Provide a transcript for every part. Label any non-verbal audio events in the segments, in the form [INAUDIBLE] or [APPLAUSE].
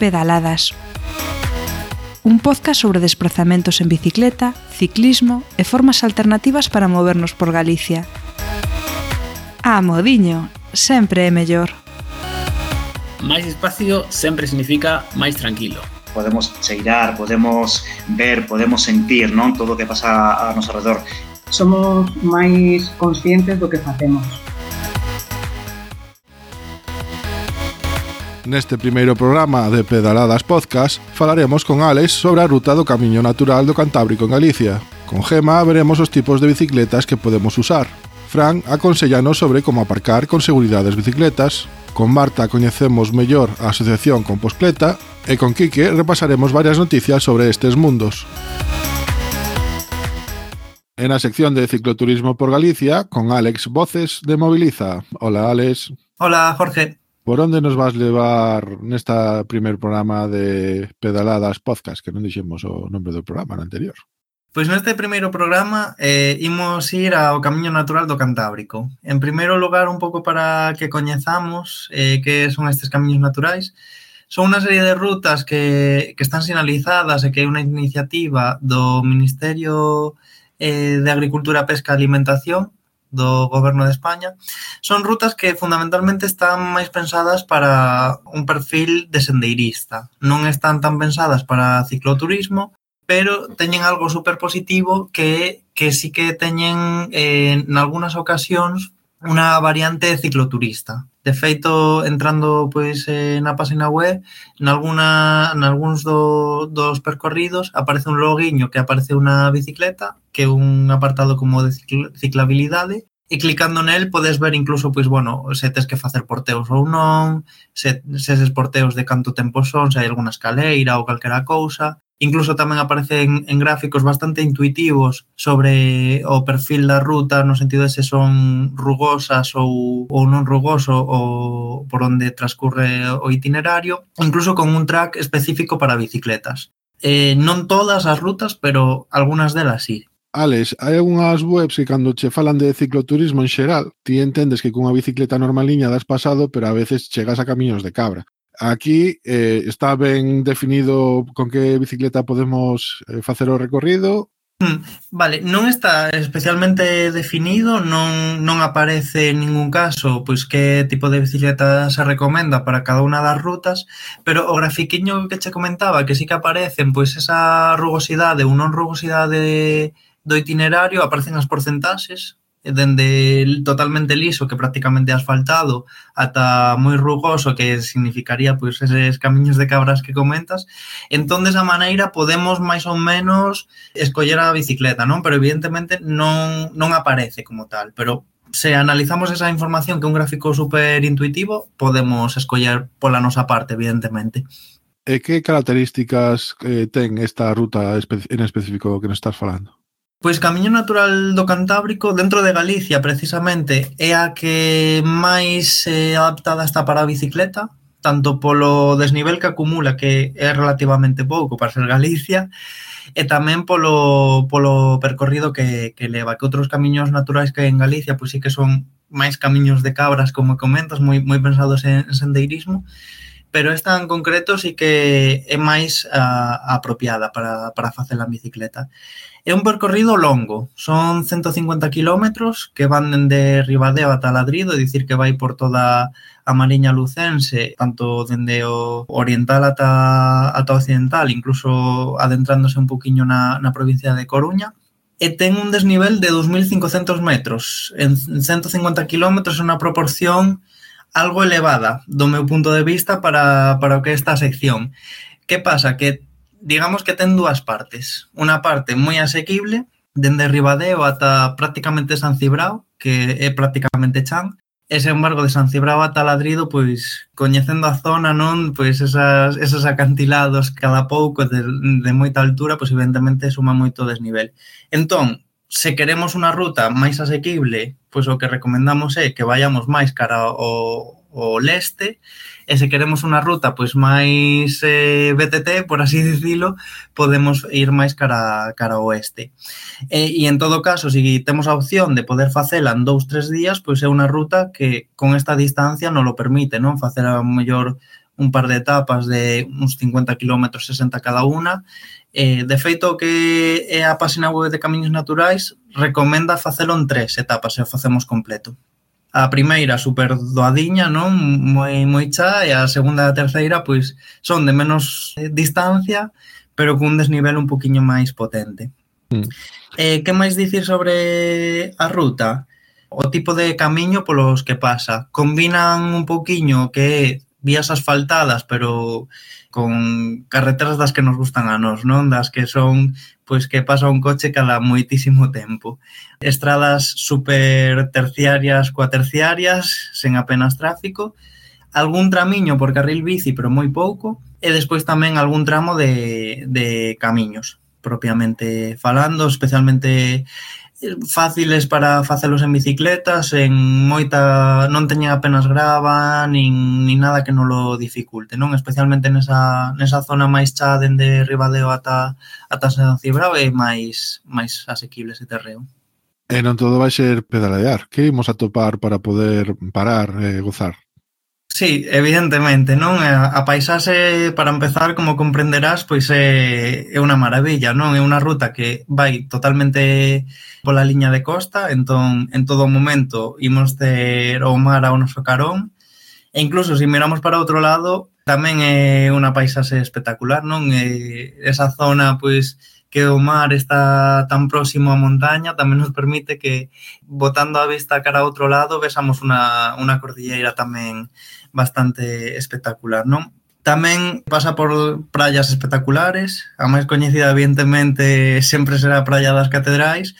Pedaladas. Un podcast sobre desplazamentos en bicicleta, ciclismo e formas alternativas para movernos por Galicia. A modiño, sempre é mellor. Máis espacio sempre significa máis tranquilo podemos cheirar, podemos ver, podemos sentir, non? Todo o que pasa a noso redor. Somos máis conscientes do que facemos. Neste primeiro programa de Pedaladas Podcast falaremos con Alex sobre a ruta do Camiño Natural do Cantábrico en Galicia. Con Gema veremos os tipos de bicicletas que podemos usar. Fran aconsellanos sobre como aparcar con seguridade as bicicletas. Con Marta coñecemos mellor a asociación Composcleta e con Quique repasaremos varias noticias sobre estes mundos. En a sección de cicloturismo por Galicia con Alex Voces de Moviliza. Hola, Alex. Hola, Jorge. Por onde nos vas levar nesta primer programa de Pedaladas Podcast, que non dixemos o nome do programa no anterior? Pois neste primeiro programa eh, imos ir ao camiño natural do Cantábrico. En primeiro lugar, un pouco para que coñezamos eh, que son estes camiños naturais, son unha serie de rutas que, que están sinalizadas e que é unha iniciativa do Ministerio eh, de Agricultura, Pesca e Alimentación do goberno de España, son rutas que fundamentalmente están máis pensadas para un perfil de sendeirista. Non están tan pensadas para cicloturismo, pero teñen algo super positivo que que sí que teñen eh, en algunhas ocasións unha variante cicloturista. De feito, entrando pois eh, na página web, nalguna, nalgúns do, dos percorridos aparece un loguiño que aparece unha bicicleta, que é un apartado como de ciclabilidade, e clicando nel podes ver incluso pois bueno, se tes que facer porteos ou non, se, se eses porteos de canto tempo son, se hai algunha escaleira ou calquera cousa, Incluso tamén aparecen en gráficos bastante intuitivos sobre o perfil da ruta no sentido de se son rugosas ou, ou non rugoso ou por onde transcurre o itinerario, incluso con un track específico para bicicletas. Eh, non todas as rutas, pero algunhas delas sí. Alex, hai algunhas webs que cando che falan de cicloturismo en xeral, ti entendes que cunha bicicleta normaliña das pasado, pero a veces chegas a camiños de cabra. Aquí eh, está ben definido con que bicicleta podemos eh, facer o recorrido. Hmm, vale, non está especialmente definido, non, non aparece en ningún caso pois que tipo de bicicleta se recomenda para cada unha das rutas, pero o grafiquiño que che comentaba que sí que aparecen pois esa rugosidade ou non rugosidade do itinerario, aparecen as porcentaxes dende totalmente liso que prácticamente asfaltado ata moi rugoso que significaría pois eses camiños de cabras que comentas entón desa maneira podemos máis ou menos escoller a bicicleta non? Pero evidentemente non, non aparece como tal. Pero se analizamos esa información que é un gráfico super intuitivo podemos escoller pola nosa parte evidentemente. E que características eh, ten esta ruta en específico que nos estás falando? Pois Camiño Natural do Cantábrico dentro de Galicia precisamente é a que máis eh, adaptada está para a bicicleta, tanto polo desnivel que acumula que é relativamente pouco para ser Galicia, e tamén polo, polo percorrido que, que leva, que outros camiños naturais que hai en Galicia, pois sí que son máis camiños de cabras, como comentas, moi, moi pensados en, en sendeirismo, pero esta en concreto sí que é máis a, apropiada para, para facer a bicicleta. É un percorrido longo, son 150 kilómetros que van dende Ribadeo ata Ladrido, é dicir que vai por toda a Mariña Lucense, tanto dende o oriental ata, ata occidental, incluso adentrándose un poquinho na, na provincia de Coruña e ten un desnivel de 2.500 metros. En 150 kilómetros é unha proporción algo elevada do meu punto de vista para, para o que é esta sección. Que pasa? Que digamos que ten dúas partes. Unha parte moi asequible, dende Ribadeo ata prácticamente San Cibrao, que é prácticamente chan, e sen embargo de San Cibrao ata Ladrido, pois coñecendo a zona, non, pois esas, esos acantilados cada pouco de, de moita altura, pois evidentemente suma moito desnivel. Entón, se queremos unha ruta máis asequible pois o que recomendamos é que vayamos máis cara ao, o leste eh, e se queremos unha ruta pois máis eh, BTT, por así [LAUGHS] dicilo, podemos ir máis cara cara ao oeste. Eh, e, e en todo caso, se si temos a opción de poder facela en dous, tres días, pois é unha ruta que con esta distancia non lo permite, non? Facer a mellor un par de etapas de uns 50 km, 60 cada unha. Eh, de feito, que é a página web de Camiños Naturais recomenda facelo en tres etapas, se o facemos completo. A primeira super doadiña, non? Moi moi chá e a segunda e a terceira pois son de menos eh, distancia, pero cun desnivel un poquinho máis potente. Mm. Eh, que máis dicir sobre a ruta? O tipo de camiño polos que pasa. Combinan un poquinho que é vías asfaltadas, pero con carreteras das que nos gustan a nós, non? Das que son, pois, que pasa un coche cada moitísimo tempo. Estradas super terciarias cuaterciarias, sen apenas tráfico, algún tramiño por carril bici, pero moi pouco, e despois tamén algún tramo de, de camiños propiamente falando, especialmente fáciles para facelos en bicicletas, en moita non teñen apenas grava, nin, nin nada que non lo dificulte, non? Especialmente nesa, nesa zona máis xa dende Ribadeo ata ata San Cibrao é máis máis asequible ese terreo. E non todo vai ser pedalear. Que imos atopar para poder parar e gozar? Sí, evidentemente, non? A paisaxe, para empezar, como comprenderás, pois é, é unha maravilla, non? É unha ruta que vai totalmente pola liña de costa, entón, en todo momento, imos ter o mar ao noso carón, e incluso, se miramos para outro lado, tamén é unha paisaxe espectacular, non? É, esa zona, pois, que o mar está tan próximo á montaña tamén nos permite que botando a vista cara a outro lado vexamos unha, unha cordilleira tamén bastante espectacular, non? Tamén pasa por praias espectaculares, a máis coñecida evidentemente sempre será a Praia das Catedrais,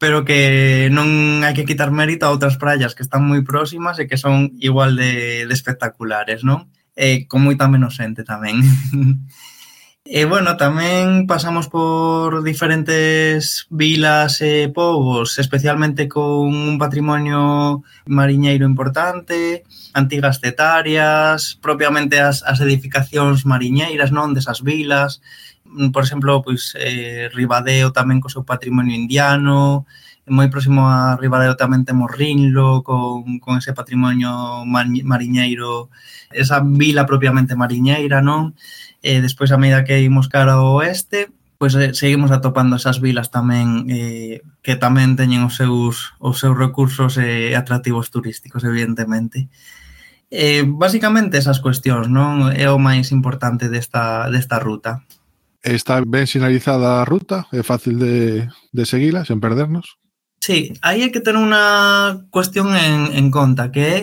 pero que non hai que quitar mérito a outras praias que están moi próximas e que son igual de, de espectaculares, non? E con moita menos xente tamén. [LAUGHS] E bueno, tamén pasamos por diferentes vilas e povos, especialmente con un patrimonio mariñeiro importante, antigas cetarias, propiamente as, as edificacións mariñeiras, non, desas vilas, por exemplo, pois eh, Ribadeo tamén co seu patrimonio indiano, moi próximo a Ribadeo tamén temos Rinlo con, con ese patrimonio mariñeiro, esa vila propiamente mariñeira, non? E despois a medida que imos cara ao oeste, pois eh, seguimos atopando esas vilas tamén eh, que tamén teñen os seus os seus recursos e eh, atractivos turísticos, evidentemente. Eh, basicamente esas cuestións, non? É o máis importante desta, desta ruta. Está ben sinalizada a ruta? É fácil de, de seguila sen perdernos? Sí, aí hai que ter unha cuestión en, en conta, que é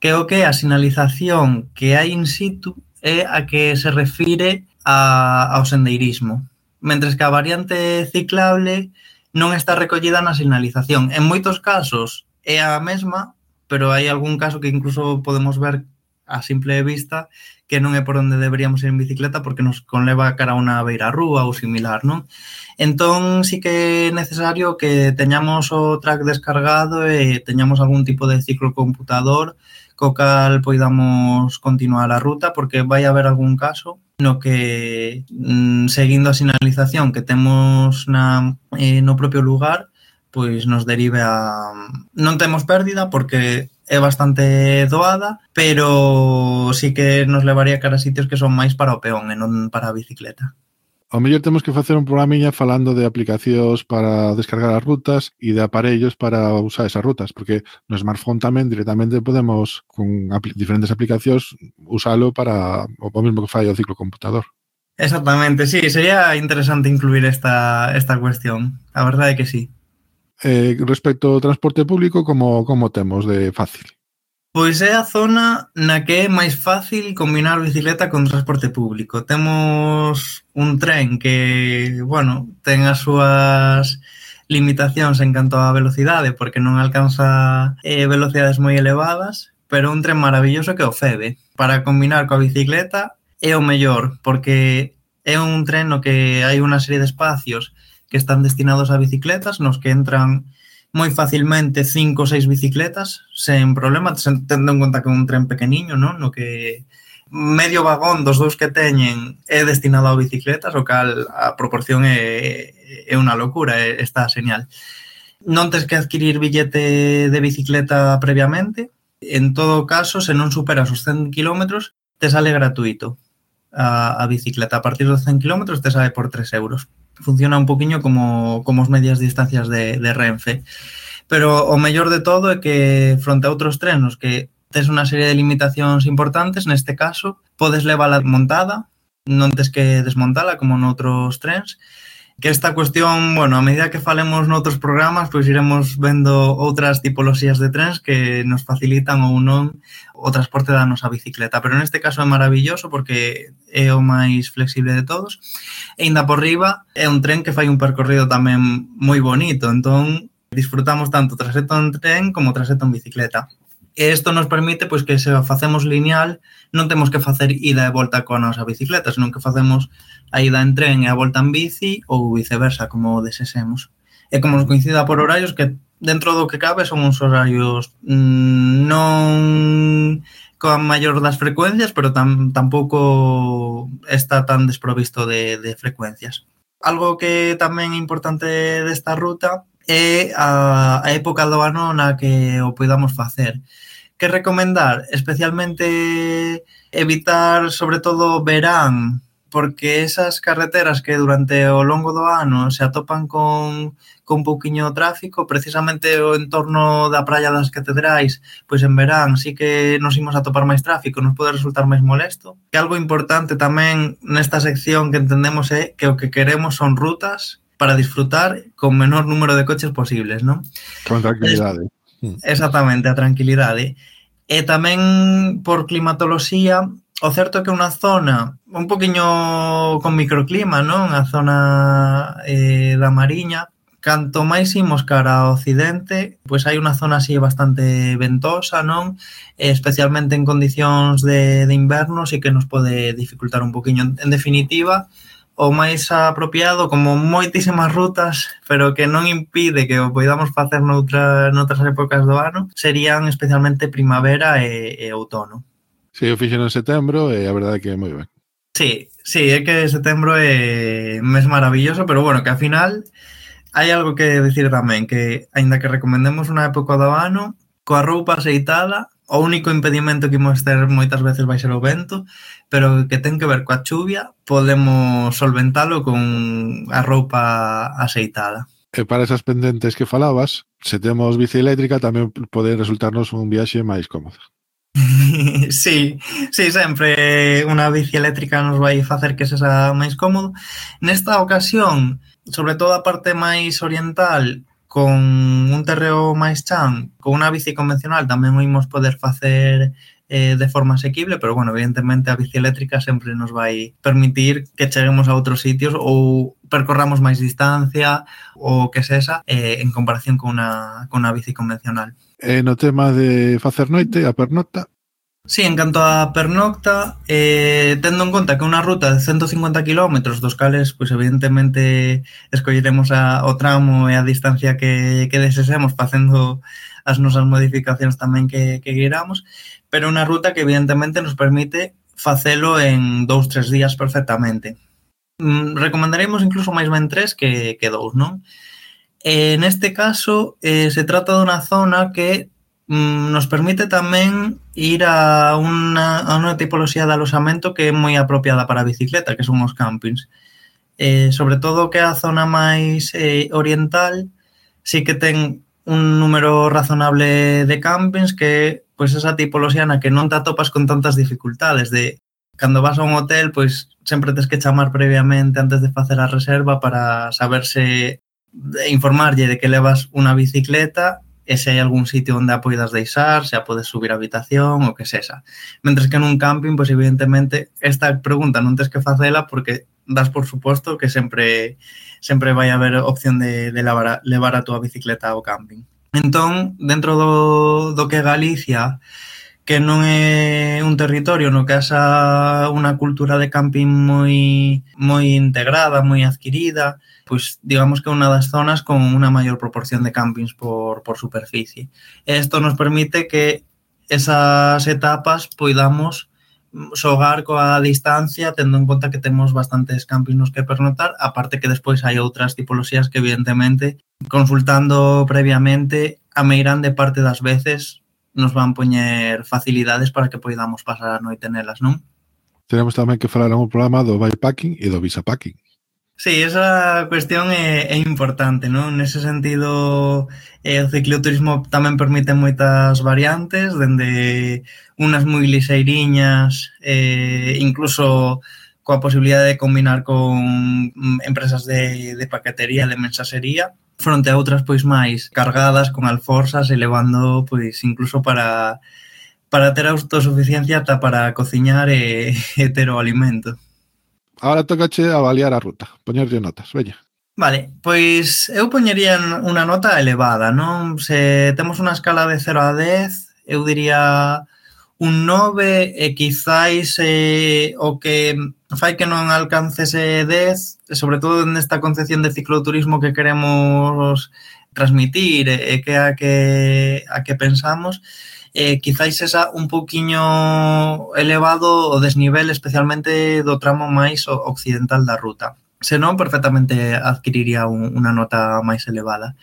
que o que a sinalización que hai in situ é a que se refire a, ao sendeirismo, mentres que a variante ciclable non está recollida na sinalización. En moitos casos é a mesma, pero hai algún caso que incluso podemos ver a simple vista que non é por onde deberíamos ir en bicicleta porque nos conleva cara a unha beira rúa ou similar, non? Entón, sí que é necesario que teñamos o track descargado e teñamos algún tipo de ciclo computador co cal poidamos continuar a ruta porque vai haber algún caso no que mm, seguindo a sinalización que temos na, eh, no propio lugar pois nos derive a... Mm, non temos pérdida porque é bastante doada, pero sí que nos levaría cara a sitios que son máis para o peón e non para a bicicleta. Ao mellor temos que facer un programiña falando de aplicacións para descargar as rutas e de aparellos para usar esas rutas, porque no smartphone tamén directamente podemos, con apl diferentes aplicacións, usalo para o mesmo que fai o ciclo computador. Exactamente, sí, sería interesante incluir esta, esta cuestión. A verdade é que sí eh, respecto ao transporte público, como, como temos de fácil? Pois é a zona na que é máis fácil combinar bicicleta con transporte público. Temos un tren que, bueno, ten as súas limitacións en canto á velocidade porque non alcanza eh, velocidades moi elevadas, pero un tren maravilloso que o Febe. Para combinar coa bicicleta é o mellor porque é un tren no que hai unha serie de espacios que están destinados a bicicletas, nos que entran moi facilmente cinco ou seis bicicletas sen problema, tendo en conta que é un tren pequeniño, non? No que medio vagón dos dous que teñen é destinado a bicicletas, o cal a proporción é, é unha locura, é, está señal. Non tens que adquirir billete de bicicleta previamente, en todo caso, se non superas os 100 km, te sale gratuito a, a bicicleta. A partir dos 100 km te sale por 3 euros funciona un poquinho como, como as medias distancias de, de Renfe. Pero o mellor de todo é que fronte a outros trenos que tes unha serie de limitacións importantes, neste caso, podes levala montada, non tes que desmontala como noutros trens, que esta cuestión, bueno, a medida que falemos noutros programas, pois iremos vendo outras tipoloxías de trens que nos facilitan ou non o transporte da nosa bicicleta. Pero neste caso é maravilloso porque é o máis flexible de todos. E ainda por riba é un tren que fai un percorrido tamén moi bonito, entón disfrutamos tanto traseto en tren como traseto en bicicleta. E isto nos permite pois que se facemos lineal, non temos que facer ida e volta con nosa bicicleta, senón que facemos a ida en tren e a volta en bici ou viceversa, como desesemos. E como nos coincida por horarios que dentro do que cabe son uns horarios mmm, non coa maior das frecuencias, pero tam, tampouco está tan desprovisto de, de frecuencias. Algo que tamén é importante desta ruta e a, a época do ano na que o podamos facer. Que recomendar? Especialmente evitar, sobre todo, verán, porque esas carreteras que durante o longo do ano se atopan con, con pouquiño tráfico, precisamente o entorno da praia das catedrais, pois en verán sí que nos imos a topar máis tráfico, nos pode resultar máis molesto. Que algo importante tamén nesta sección que entendemos é que o que queremos son rutas para disfrutar con menor número de coches posibles, non? Con tranquilidade. Mm. Exactamente, a tranquilidade. E tamén por climatoloxía, o certo é que unha zona un poquinho con microclima, non? A zona eh, da Mariña, canto máis imos cara ao occidente, pois hai unha zona así bastante ventosa, non? Especialmente en condicións de, de inverno, sí que nos pode dificultar un poquinho. En definitiva, o máis apropiado como moitísimas rutas, pero que non impide que o poidamos facer noutra, noutras épocas do ano, serían especialmente primavera e, e outono. Si, sí, eu fixen en setembro e a verdade é que é moi ben. Sí, sí, é que setembro é un mes maravilloso, pero bueno, que ao final hai algo que decir tamén, que aínda que recomendemos unha época do ano, coa roupa aceitada, o único impedimento que imos ter moitas veces vai ser o vento, pero que ten que ver coa chuvia, podemos solventalo con a roupa aceitada. E para esas pendentes que falabas, se temos bici eléctrica tamén pode resultarnos un viaxe máis cómodo. [LAUGHS] sí, sí, sempre unha bici eléctrica nos vai facer que sexa máis cómodo. Nesta ocasión, sobre todo a parte máis oriental, con un terreo máis chan, con unha bici convencional tamén o imos poder facer eh, de forma asequible, pero bueno, evidentemente a bici eléctrica sempre nos vai permitir que cheguemos a outros sitios ou percorramos máis distancia ou que sexa eh, en comparación con unha, con unha bici convencional. E no tema de facer noite, a pernocta, Sí, en canto a pernocta, eh, tendo en conta que unha ruta de 150 km, dos cales, pois evidentemente escolleremos a, o tramo e a distancia que, que desesemos facendo as nosas modificacións tamén que, que queramos, pero unha ruta que evidentemente nos permite facelo en dous, tres días perfectamente. Mm, recomendaremos incluso máis ben tres que, que dous, non? Eh, neste caso, eh, se trata dunha zona que Mm, nos permite tamén ir a unha, a unha tipoloxía de aloxamento que é moi apropiada para a bicicleta, que son os campings. Eh, sobre todo que a zona máis eh, oriental sí que ten un número razonable de campings que pois esa tipoloxía na que non te atopas con tantas dificultades de cando vas a un hotel, pois sempre tens que chamar previamente antes de facer a reserva para saberse informarlle de que levas unha bicicleta e se hai algún sitio onde a poidas deixar, se a podes subir a habitación o que sexa. Mentres que nun camping, pois evidentemente esta pregunta non tens que facela porque das por suposto que sempre sempre vai haber opción de, de levar, a, levar a túa bicicleta ao camping. Entón, dentro do, do que Galicia que non é un territorio no que haxa unha cultura de camping moi moi integrada, moi adquirida, pois digamos que é unha das zonas con unha maior proporción de campings por, por superficie. Isto nos permite que esas etapas poidamos xogar coa distancia tendo en conta que temos bastantes campings nos que pernotar, aparte que despois hai outras tipoloxías que evidentemente consultando previamente a meirán de parte das veces nos van poñer facilidades para que poidamos pasar a noite nelas, non? Teremos tamén que falar un programa do bypacking e do visa packing. Sí, esa cuestión é, é importante, non? Nese sentido, eh, o cicloturismo tamén permite moitas variantes, dende unas moi liseiriñas, eh, incluso coa posibilidad de combinar con mm, empresas de, de paquetería, de mensaxería, fronte a outras pois máis cargadas con alforzas e levando pois incluso para para ter autosuficiencia ata para cociñar e, [LAUGHS] e ter o alimento. Ahora tocache avaliar a ruta, poñerlle notas, veña. Vale, pois eu poñería unha nota elevada, non? Se temos unha escala de 0 a 10, eu diría un 9 e quizáis eh, o que fai que non alcance ese 10, sobre todo nesta concepción de cicloturismo que queremos transmitir e que a que a que pensamos, eh, quizáis esa un pouquiño elevado o desnivel, especialmente do tramo máis occidental da ruta. Senón perfectamente adquiriría un, unha nota máis elevada.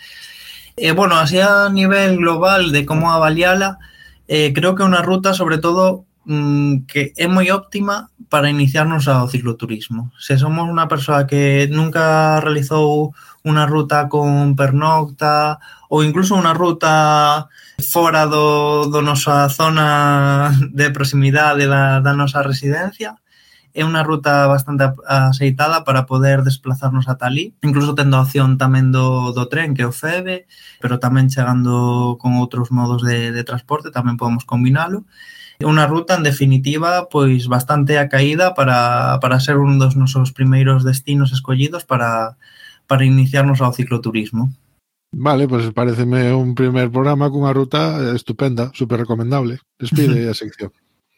E, eh, bueno, así a nivel global de como avaliala, eh, creo que é unha ruta, sobre todo, Mm, que é moi óptima para iniciarnos ao cicloturismo. Se somos unha persoa que nunca realizou unha ruta con pernocta ou incluso unha ruta fora do, do nosa zona de proximidade da, da nosa residencia, é unha ruta bastante aceitada para poder desplazarnos ata ali, incluso tendo a opción tamén do, do tren, que é o FEBE, pero tamén chegando con outros modos de, de transporte, tamén podemos combinalo Unha ruta, en definitiva, pois bastante a caída para, para ser un dos nosos primeiros destinos escollidos para, para iniciarnos ao cicloturismo. Vale, pois pues pareceme un primer programa cunha ruta estupenda, super recomendable. Despide a sección.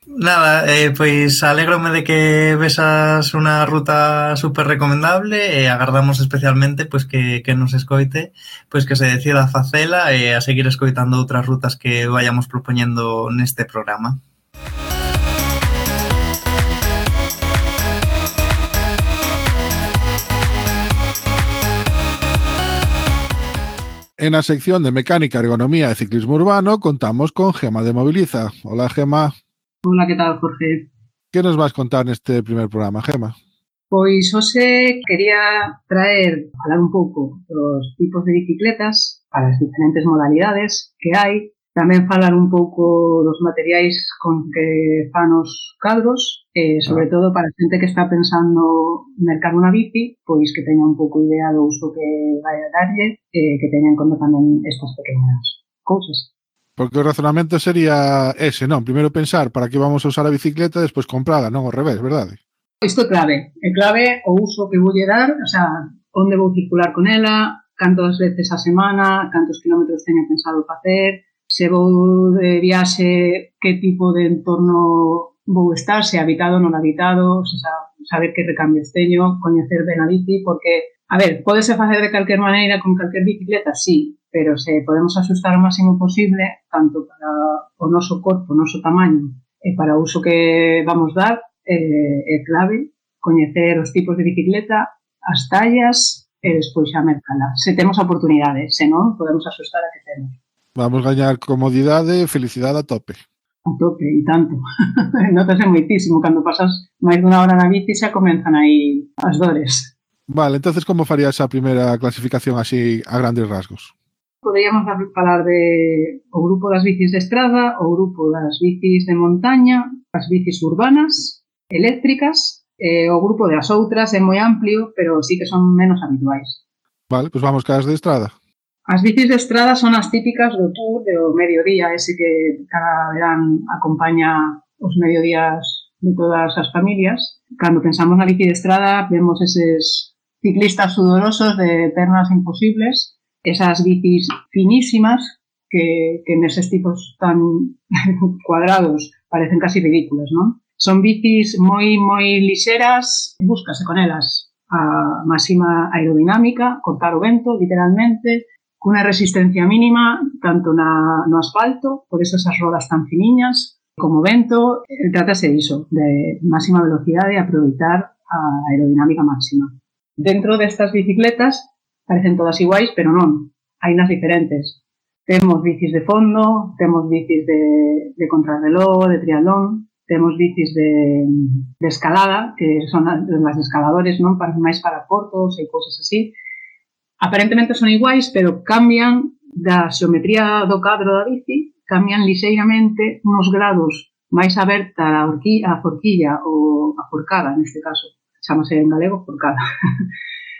Nada, eh, pois alegrome de que vesas unha ruta super recomendable e agardamos especialmente pois que, que nos escoite, pois que se decida a facela e a seguir escoitando outras rutas que vayamos propoñendo neste programa. En la sección de mecánica, ergonomía y ciclismo urbano contamos con Gema de Moviliza. Hola Gema. Hola, ¿qué tal, Jorge? ¿Qué nos vas a contar en este primer programa, Gema? Pois hoxe quería traer, falar un pouco dos tipos de bicicletas para as diferentes modalidades que hai Tamén falar un pouco dos materiais con que fan os cadros, eh, sobre ah. todo para xente que está pensando mercar unha bici, pois que teña un pouco idea do uso que vai a darlle, eh, que teña en conta tamén estas pequeñas cousas. Porque o razonamento sería ese, non? Primeiro pensar para que vamos a usar a bicicleta, despois comprala, non? O revés, verdade? Isto é clave. É clave o uso que vou lle dar, o sea, onde vou circular con ela, cantas veces a semana, cantos kilómetros teño pensado facer, se vou de viaxe, que tipo de entorno vou estar, se habitado non habitado, saber que recambios teño, coñecer ben a bici, porque, a ver, podese facer de calquer maneira con calquer bicicleta, sí, pero se podemos asustar o máximo posible, tanto para o noso corpo, o tamaño, e para uso que vamos dar, eh, clave coñecer os tipos de bicicleta, as tallas e despois xa mercala. Se temos oportunidades, se non, podemos asustar a que temos. Vamos gañar comodidade e felicidade a tope. A tope, e tanto. [LAUGHS] Notase moitísimo cando pasas máis dunha hora na bici xa comenzan aí as dores. Vale, entonces como farías a primeira clasificación así a grandes rasgos? Poderíamos falar de o grupo das bicis de estrada, o grupo das bicis de montaña, as bicis urbanas, eléctricas, eh, o grupo das outras é moi amplio, pero sí que son menos habituais. Vale, pois pues vamos cas de estrada. As bicis de estrada son as típicas do tour do mediodía, ese que cada verán acompaña os mediodías de todas as familias. Cando pensamos na bici de estrada, vemos eses ciclistas sudorosos de pernas imposibles, esas bicis finísimas que, que neses tipos tan [LAUGHS] cuadrados parecen casi ridículas, non? Son bicis moi, moi lixeras, búscase con elas a máxima aerodinámica, cortar o vento, literalmente, cunha resistencia mínima tanto na, no asfalto, por eso esas rodas tan finiñas, como vento, trátase iso, de máxima velocidade e aproveitar a aerodinámica máxima. Dentro destas bicicletas parecen todas iguais, pero non, hai nas diferentes. Temos bicis de fondo, temos bicis de, de contrarreloj, de triatlón, temos bicis de, de escalada, que son as escaladores, non? Para, máis para portos e cousas así, aparentemente son iguais, pero cambian da xeometría do cadro da bici, cambian lixeiramente unos grados máis aberta a, horquilla, a forquilla ou a forcada, neste caso, chamase en galego forcada.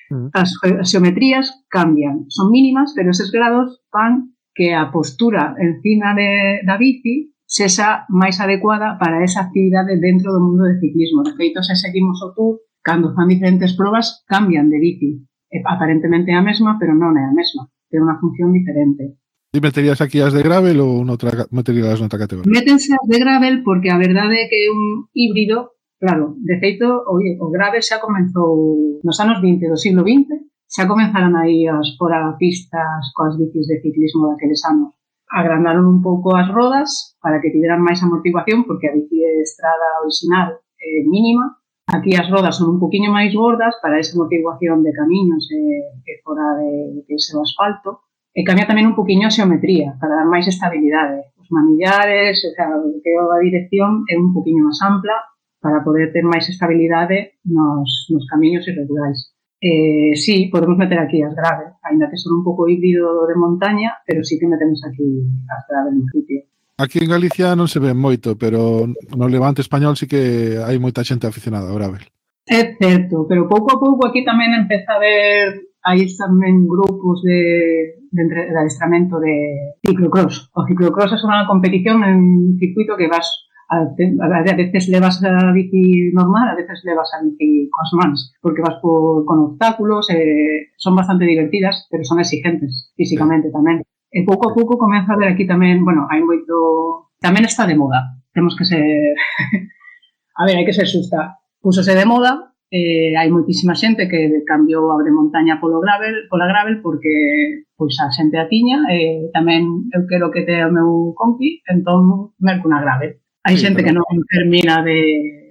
Mm. [LAUGHS] As xeometrías cambian, son mínimas, pero eses grados van que a postura encima de, da bici sexa máis adecuada para esa actividade dentro do mundo de ciclismo. De feito, se seguimos o tour, cando fan diferentes probas, cambian de bici Eh, aparentemente é a mesma, pero non é a mesma. Ten unha función diferente. E meterías aquí as de Gravel ou noutra, meterías noutra categoría? Métense as de Gravel porque a verdade é que é un híbrido, claro, de feito, o, o Gravel xa comenzou nos anos 20 do siglo XX, xa comenzaron aí as fora pistas coas bicis de ciclismo daqueles anos. Agrandaron un pouco as rodas para que tiveran máis amortiguación porque a bici de estrada original é mínima Aquí as rodas son un poquinho máis gordas para esa motivación de camiños eh, fora de, que ese o asfalto. E cambia tamén un poquinho a xeometría para dar máis estabilidade. Os manillares, o sea, que a dirección é un poquinho máis ampla para poder ter máis estabilidade nos, nos camiños irregulares. Eh, sí, podemos meter aquí as graves, ainda que son un pouco híbrido de montaña, pero sí que metemos aquí as graves no principio. Aquí en Galicia non se ven moito, pero no levante español sí que hai moita xente aficionada ao gravel. É certo, pero pouco a pouco aquí tamén empeza a ver hai tamén grupos de, de, de adestramento de ciclocross. O ciclocross é unha competición en circuito que vas a, a veces levas a bici normal, a veces levas a bici con as mans, porque vas por, con obstáculos, eh, son bastante divertidas, pero son exigentes físicamente sí. tamén. E pouco a pouco comeza a ver aquí tamén, bueno, hai moito... Tamén está de moda. Temos que ser... [LAUGHS] a ver, hai que ser xusta. Púsose de moda, eh, hai moitísima xente que cambiou a de montaña polo gravel, pola gravel porque pois a xente a tiña, eh, tamén eu quero que te o meu compi, entón merco unha gravel. Hai sí, xente pero... que non termina de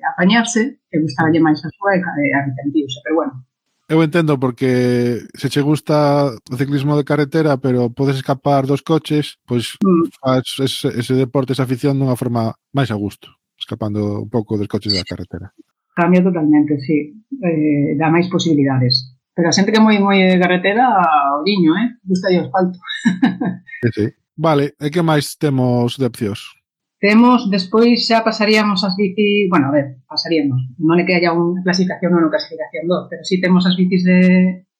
apañarse, que gustaballe máis a súa e arrepentiuse, pero bueno, eu entendo porque se che gusta o ciclismo de carretera, pero podes escapar dos coches, pois mm. faz ese, ese deporte, esa afición dunha forma máis a gusto, escapando un pouco dos coches da carretera. Cambia totalmente, sí. Eh, dá máis posibilidades. Pero a xente que moi moi de carretera, oriño, eh? Gusta o asfalto. [LAUGHS] sí, sí. Vale, e que máis temos de opcións? Temos, despois xa pasaríamos as bici, bueno, a ver, pasaríamos, non é que haya unha clasificación ou unha clasificación 2, pero sí temos as bicis de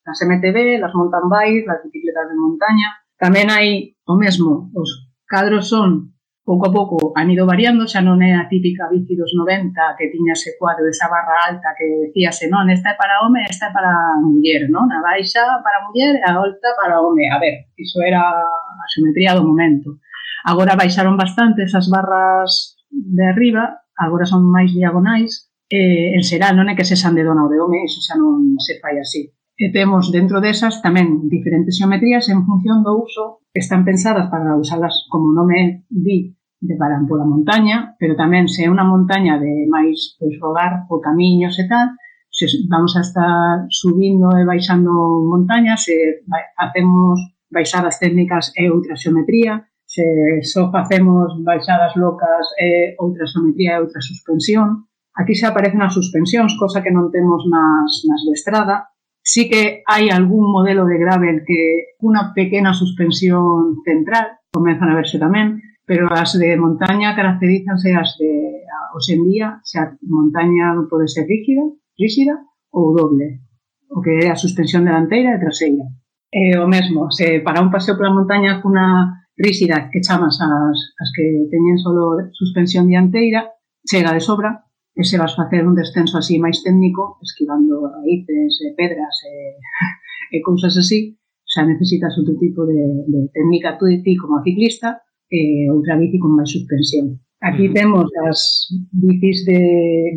as MTB, las mountain bikes, las bicicletas de montaña. Tamén hai o mesmo, os cadros son pouco a pouco han ido variando, xa non é a típica bici dos 90 que tiña ese cuadro, esa barra alta que decíase, non, esta é para home, esta é para muller, non? A baixa para muller e a alta para home. A ver, iso era a simetría do momento. Agora baixaron bastante esas barras de arriba, agora son máis diagonais, e en será non é que se san de dona ou de home, eso xa non se fai así. E temos dentro desas tamén diferentes geometrías en función do uso que están pensadas para usalas como nome di de parar pola montaña, pero tamén se é unha montaña de máis pois, rogar por camiños e tal, se vamos a estar subindo e baixando montañas, se facemos baixadas técnicas e outra xeometría, se só facemos baixadas locas e outra xeometría e outra suspensión. Aquí xa aparecen as suspensións, cosa que non temos nas, nas de estrada. Sí que hai algún modelo de gravel que unha pequena suspensión central, comenzan a verse tamén, pero as de montaña caracterízanse as de hoxe en día, se a montaña pode ser rígida, rígida ou doble, o que é a suspensión delanteira e traseira. É o mesmo, se para un paseo pola montaña cunha ríxidas que chamas as, as que teñen solo suspensión dianteira, chega de sobra, e se vas facer un descenso así máis técnico, esquivando raíces, e pedras e, [LAUGHS] e cousas así, xa necesitas outro tipo de, de técnica tú de ti como ciclista e outra bici con máis suspensión. Aquí temos as bicis de,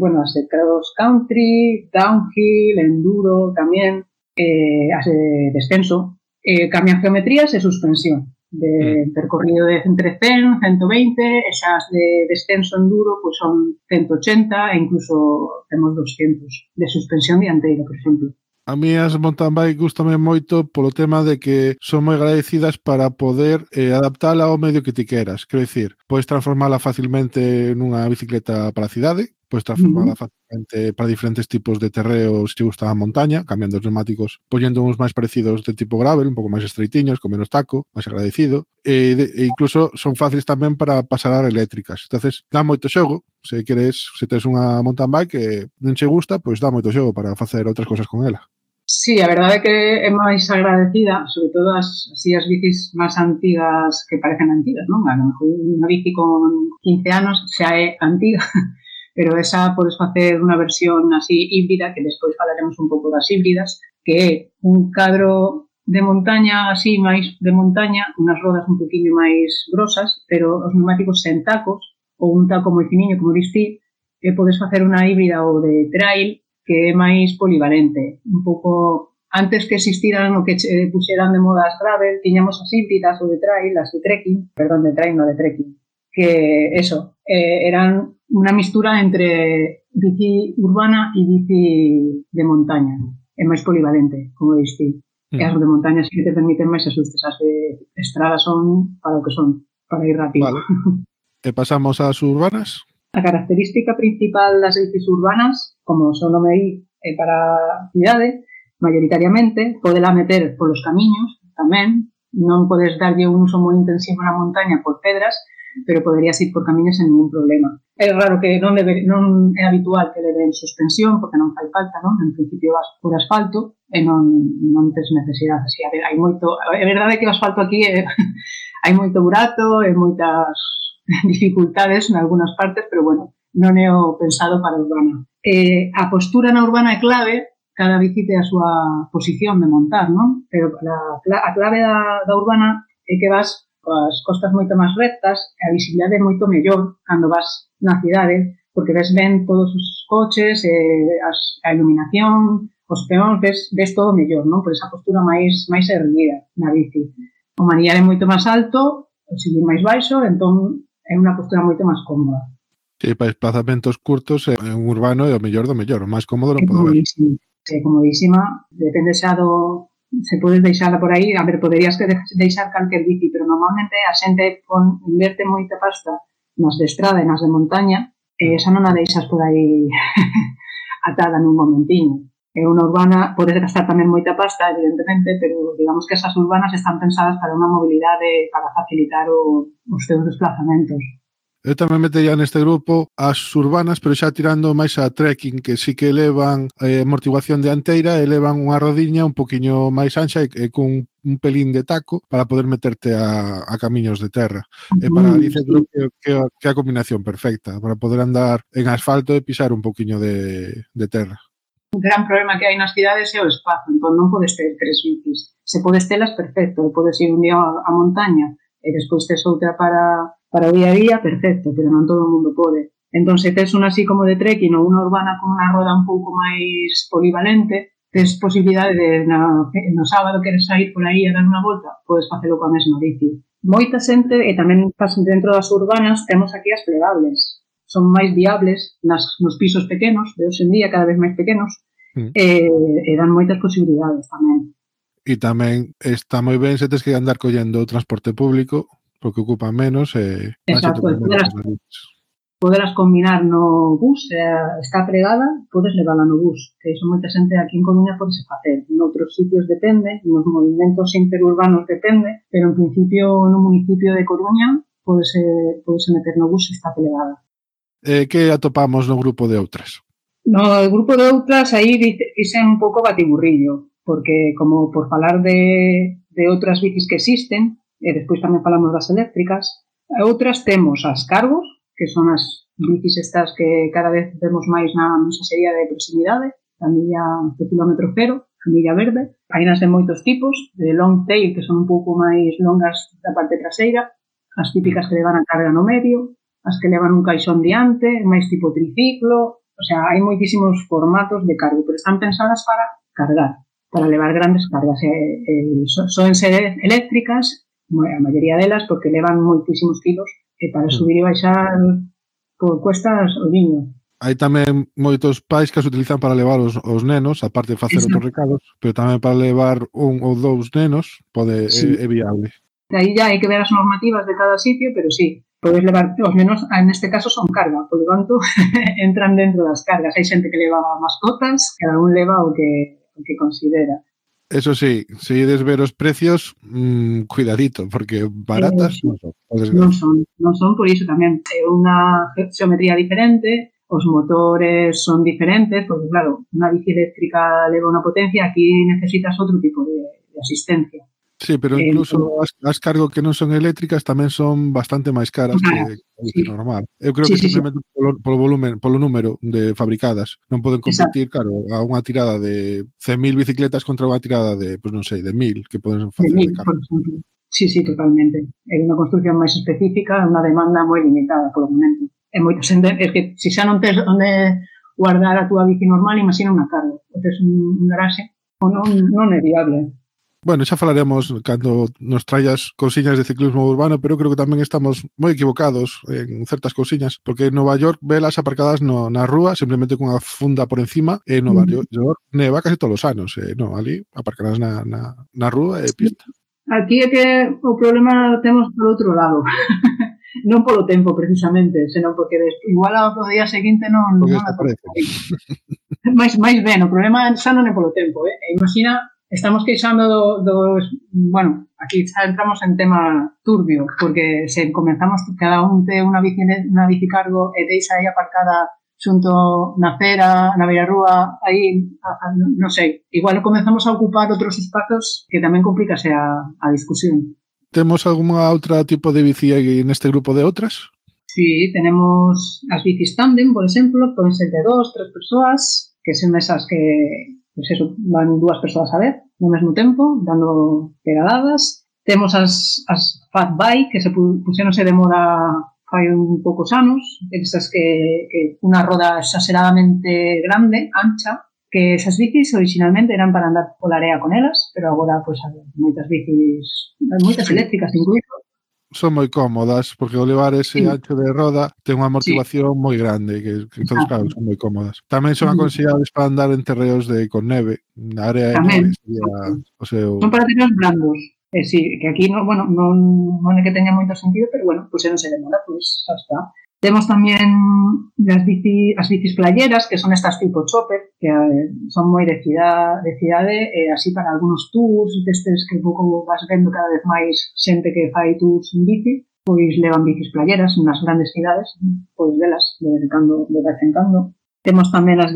bueno, as de cross country, downhill, enduro tamén, eh, as de descenso, eh, cambian geometrías e suspensión de mm. percorrido de entre 100, 120, esas de descenso en duro pues son 180 e incluso temos 200 de suspensión dianteira, por exemplo. A mí as mountain bike gustame moito polo tema de que son moi agradecidas para poder eh, adaptala ao medio que ti queras. Quero dicir, podes transformala facilmente nunha bicicleta para a cidade, pois está formada facilmente para diferentes tipos de terreo se te gusta a montaña, cambiando os neumáticos, poñendo uns máis parecidos de tipo gravel, un pouco máis estreitiños, con menos taco, máis agradecido, e, de, e incluso son fáciles tamén para pasar a eléctricas. entonces dá moito xogo, se queres, se tes unha mountain bike que non che gusta, pois dá moito xogo para facer outras cousas con ela. Sí, a verdade é que é máis agradecida, sobre todo as, así as bicis máis antigas que parecen antigas, non? A lo mejor unha bici con 15 anos xa é antiga, [LAUGHS] pero esa podes facer unha versión así híbrida, que despois falaremos un pouco das híbridas, que é un cadro de montaña así, máis de montaña, unhas rodas un poquinho máis grosas, pero os neumáticos sen tacos, ou un taco moi finiño, como diste, e podes facer unha híbrida ou de trail, que é máis polivalente, un pouco antes que existiran o que puxeran de moda as travel, tiñamos as híbridas ou de trail, as de trekking, perdón, de trail, no de trekking, que eso, eh, eran una mistura entre bici urbana y bici de montaña. Es más polivalente, como decís mm. Las de montaña sí que te permiten más asustes. Las de estrada son para lo que son, para ir rápido. Vale. [LAUGHS] ¿Te pasamos a las urbanas? La característica principal de las bicis urbanas, como son medir eh, para ciudades, mayoritariamente, podela meter por los caminos también. No puedes darle un uso muy intensivo a la montaña por pedras, pero poderías ir por camiños sen ningún problema. É raro que non, debe, non é habitual que le den suspensión, porque non fai falta, non? En principio vas por asfalto e non, non tes necesidade. Así, a ver, hai moito... É verdade que o asfalto aquí é, [LAUGHS] hai moito burato e moitas [LAUGHS] dificultades en algunhas partes, pero bueno, non é o pensado para o urbana. Eh, a postura na urbana é clave, cada bici a súa posición de montar, non? Pero a, a clave da, da urbana é que vas coas costas moito máis rectas e a visibilidade é moito mellor cando vas na cidade porque ves ben todos os coches, e as, a iluminación, os peóns, ves, ves todo mellor, non? Por esa postura máis máis erguida na bici. O manillar é moito máis alto, o sillín máis baixo, entón é unha postura moito máis cómoda. Sí, para espazamentos curtos é un urbano é o mellor do mellor, o máis cómodo non pode haber. Sí, é comodísima, depende xa do, se podes deixala por aí, a ver, poderías que deixar calquer bici, pero normalmente a xente con, inverte moita pasta nas de estrada e nas de montaña, e esa non a deixas por aí [LAUGHS] atada nun momentiño. É unha urbana, podes gastar tamén moita pasta, evidentemente, pero digamos que esas urbanas están pensadas para unha mobilidade, para facilitar o, os teus desplazamentos. Eu tamén metería neste grupo as urbanas, pero xa tirando máis a trekking, que sí que elevan eh, amortiguación dianteira, elevan unha rodiña un poquinho máis anxa e, e cun un pelín de taco para poder meterte a, a camiños de terra. E para Alicia creo que, que, que a combinación perfecta para poder andar en asfalto e pisar un poquinho de, de terra. Un gran problema que hai nas cidades é o espazo, entón non podes ter tres bicis. Se podes telas, perfecto, podes ir un día a, a montaña e despois tes outra para para o día a día, perfecto, pero non todo o mundo pode. Entón, se tes unha así como de trekking ou unha urbana con unha roda un pouco máis polivalente, tes posibilidade de na, no sábado queres sair por aí a dar unha volta, podes facelo coa mesma bici. Moita xente, e tamén dentro das urbanas, temos aquí as plegables. Son máis viables nas, nos pisos pequenos, de hoxe en día cada vez máis pequenos, mm. e, e dan moitas posibilidades tamén. E tamén está moi ben se tes que andar collendo o transporte público porque ocupan menos eh, e Exacto, poderás, poderas combinar no bus, eh, está pregada, podes levala no bus, que iso moita xente aquí en Coruña podese facer. Noutros sitios depende, nos movimentos interurbanos depende, pero en principio no municipio de Coruña podese, eh, podese meter no bus está plegada. Eh, que atopamos no grupo de outras? No, o grupo de outras aí dicen un pouco batiburrillo, porque como por falar de, de outras bicis que existen, e despois tamén falamos das eléctricas. E outras temos as cargos, que son as bicis estas que cada vez vemos máis na nosa serie de proximidade, a milla de kilómetro cero, a milla verde. Hai nas de moitos tipos, de long tail, que son un pouco máis longas da parte traseira, as típicas que levan a carga no medio, as que levan un caixón diante, máis tipo triciclo, o sea, hai moitísimos formatos de cargo, pero están pensadas para cargar, para levar grandes cargas. Eh, eh, son ser eléctricas a maioría delas, porque levan moitísimos kilos e para mm. subir e baixar por cuestas o liño. Hai tamén moitos pais que as utilizan para levar os, os nenos, aparte de facer outros recados, pero tamén para levar un ou dous nenos pode sí. é, é viable. Aí ya hai que ver as normativas de cada sitio, pero sí, podes levar os nenos, ah, en este caso son carga, por lo tanto, [LAUGHS] entran dentro das cargas. Hai xente que leva mascotas, cada un leva o que, o que considera. Eso sí, se ides ver os precios, mmm, cuidadito, porque baratas Eh, non son. Non son, non son por tamén. É unha ge- geometría diferente, os motores son diferentes, porque claro, unha bici eléctrica leva unha potencia, aquí necesitas outro tipo de, de asistencia. Sí, pero eh, incluso eh, as, as cargo que non son eléctricas tamén son bastante máis caras claro, que, sí. normal. Eu creo sí, que sí, simplemente sí. Polo, polo volumen, polo número de fabricadas, non poden competir, Exacto. claro, a unha tirada de 100.000 bicicletas contra unha tirada de, pois pues, non sei, de 1.000 que poden facer de, mil, de cargas. Sí, sí, totalmente. É unha construcción máis específica, unha demanda moi limitada polo momento. É moito sende, é que se xa non tes onde guardar a túa bici normal, imagina unha carga. O tes un garaxe, o non, non é viable. Bueno, xa falaremos cando nos traias cousiñas de ciclismo urbano, pero creo que tamén estamos moi equivocados en certas cousiñas, porque en Nova York velas aparcadas no, na rúa simplemente cunha funda por encima e en Nova mm. York neva casi todos os anos. Eh, e, non, ali aparcarás na, na, na rúa e pista. Aquí é que o problema temos por outro lado. [LAUGHS] non polo tempo precisamente, senón porque des, igual ao día seguinte non, porque non a [LAUGHS] máis máis ben, o problema xa non é polo tempo, eh? Imagina estamos queixando do, dos, bueno, aquí xa entramos en tema turbio, porque se comenzamos cada un te unha bici, unha bici cargo e deixa aí aparcada xunto na cera, na beira rúa, aí, a, a, non sei, igual comenzamos a ocupar outros espazos que tamén complicase a, a discusión. Temos algunha outra tipo de bici neste grupo de outras? Sí, tenemos as bicis tandem, por exemplo, poden ser de dos, tres persoas, que son esas que, Pues eso, van dúas persoas a ver, no mesmo tempo, dando pedaladas. Temos as, as fat bike, que se puxéronse de moda fai un poucos anos, esas que, que unha roda exageradamente grande, ancha, que esas bicis originalmente eran para andar pola area con elas, pero agora pois pues, moitas bicis, moitas eléctricas incluso, son moi cómodas porque o levar ese sí. ancho de roda ten unha amortiguación sí. moi grande que, que entonces, claro, son moi cómodas. Tamén son aconsellables para andar en terreos de con neve, na área Tamén. de neve sería o seu... Son para terreos blandos. Eh, sí, que aquí no, bueno, non, non é que teña moito sentido, pero bueno, pois pues, se non se demora, pois pues, xa está. Temos tamén as, bici, as bicis playeras, que son estas tipo chopper, que eh, son moi de cidade, de cidade e así para algunos tours destes que pouco vas vendo cada vez máis xente que fai tours en bici, pois levan bicis playeras nas grandes cidades, pois velas de vez en cando, de vez en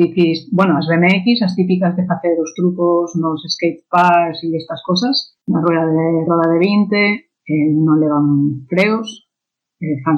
bicis, bueno, as BMX, as típicas de facer os trucos nos skate parks estas cosas, na rueda de roda de 20, eh, non levan freos, eh,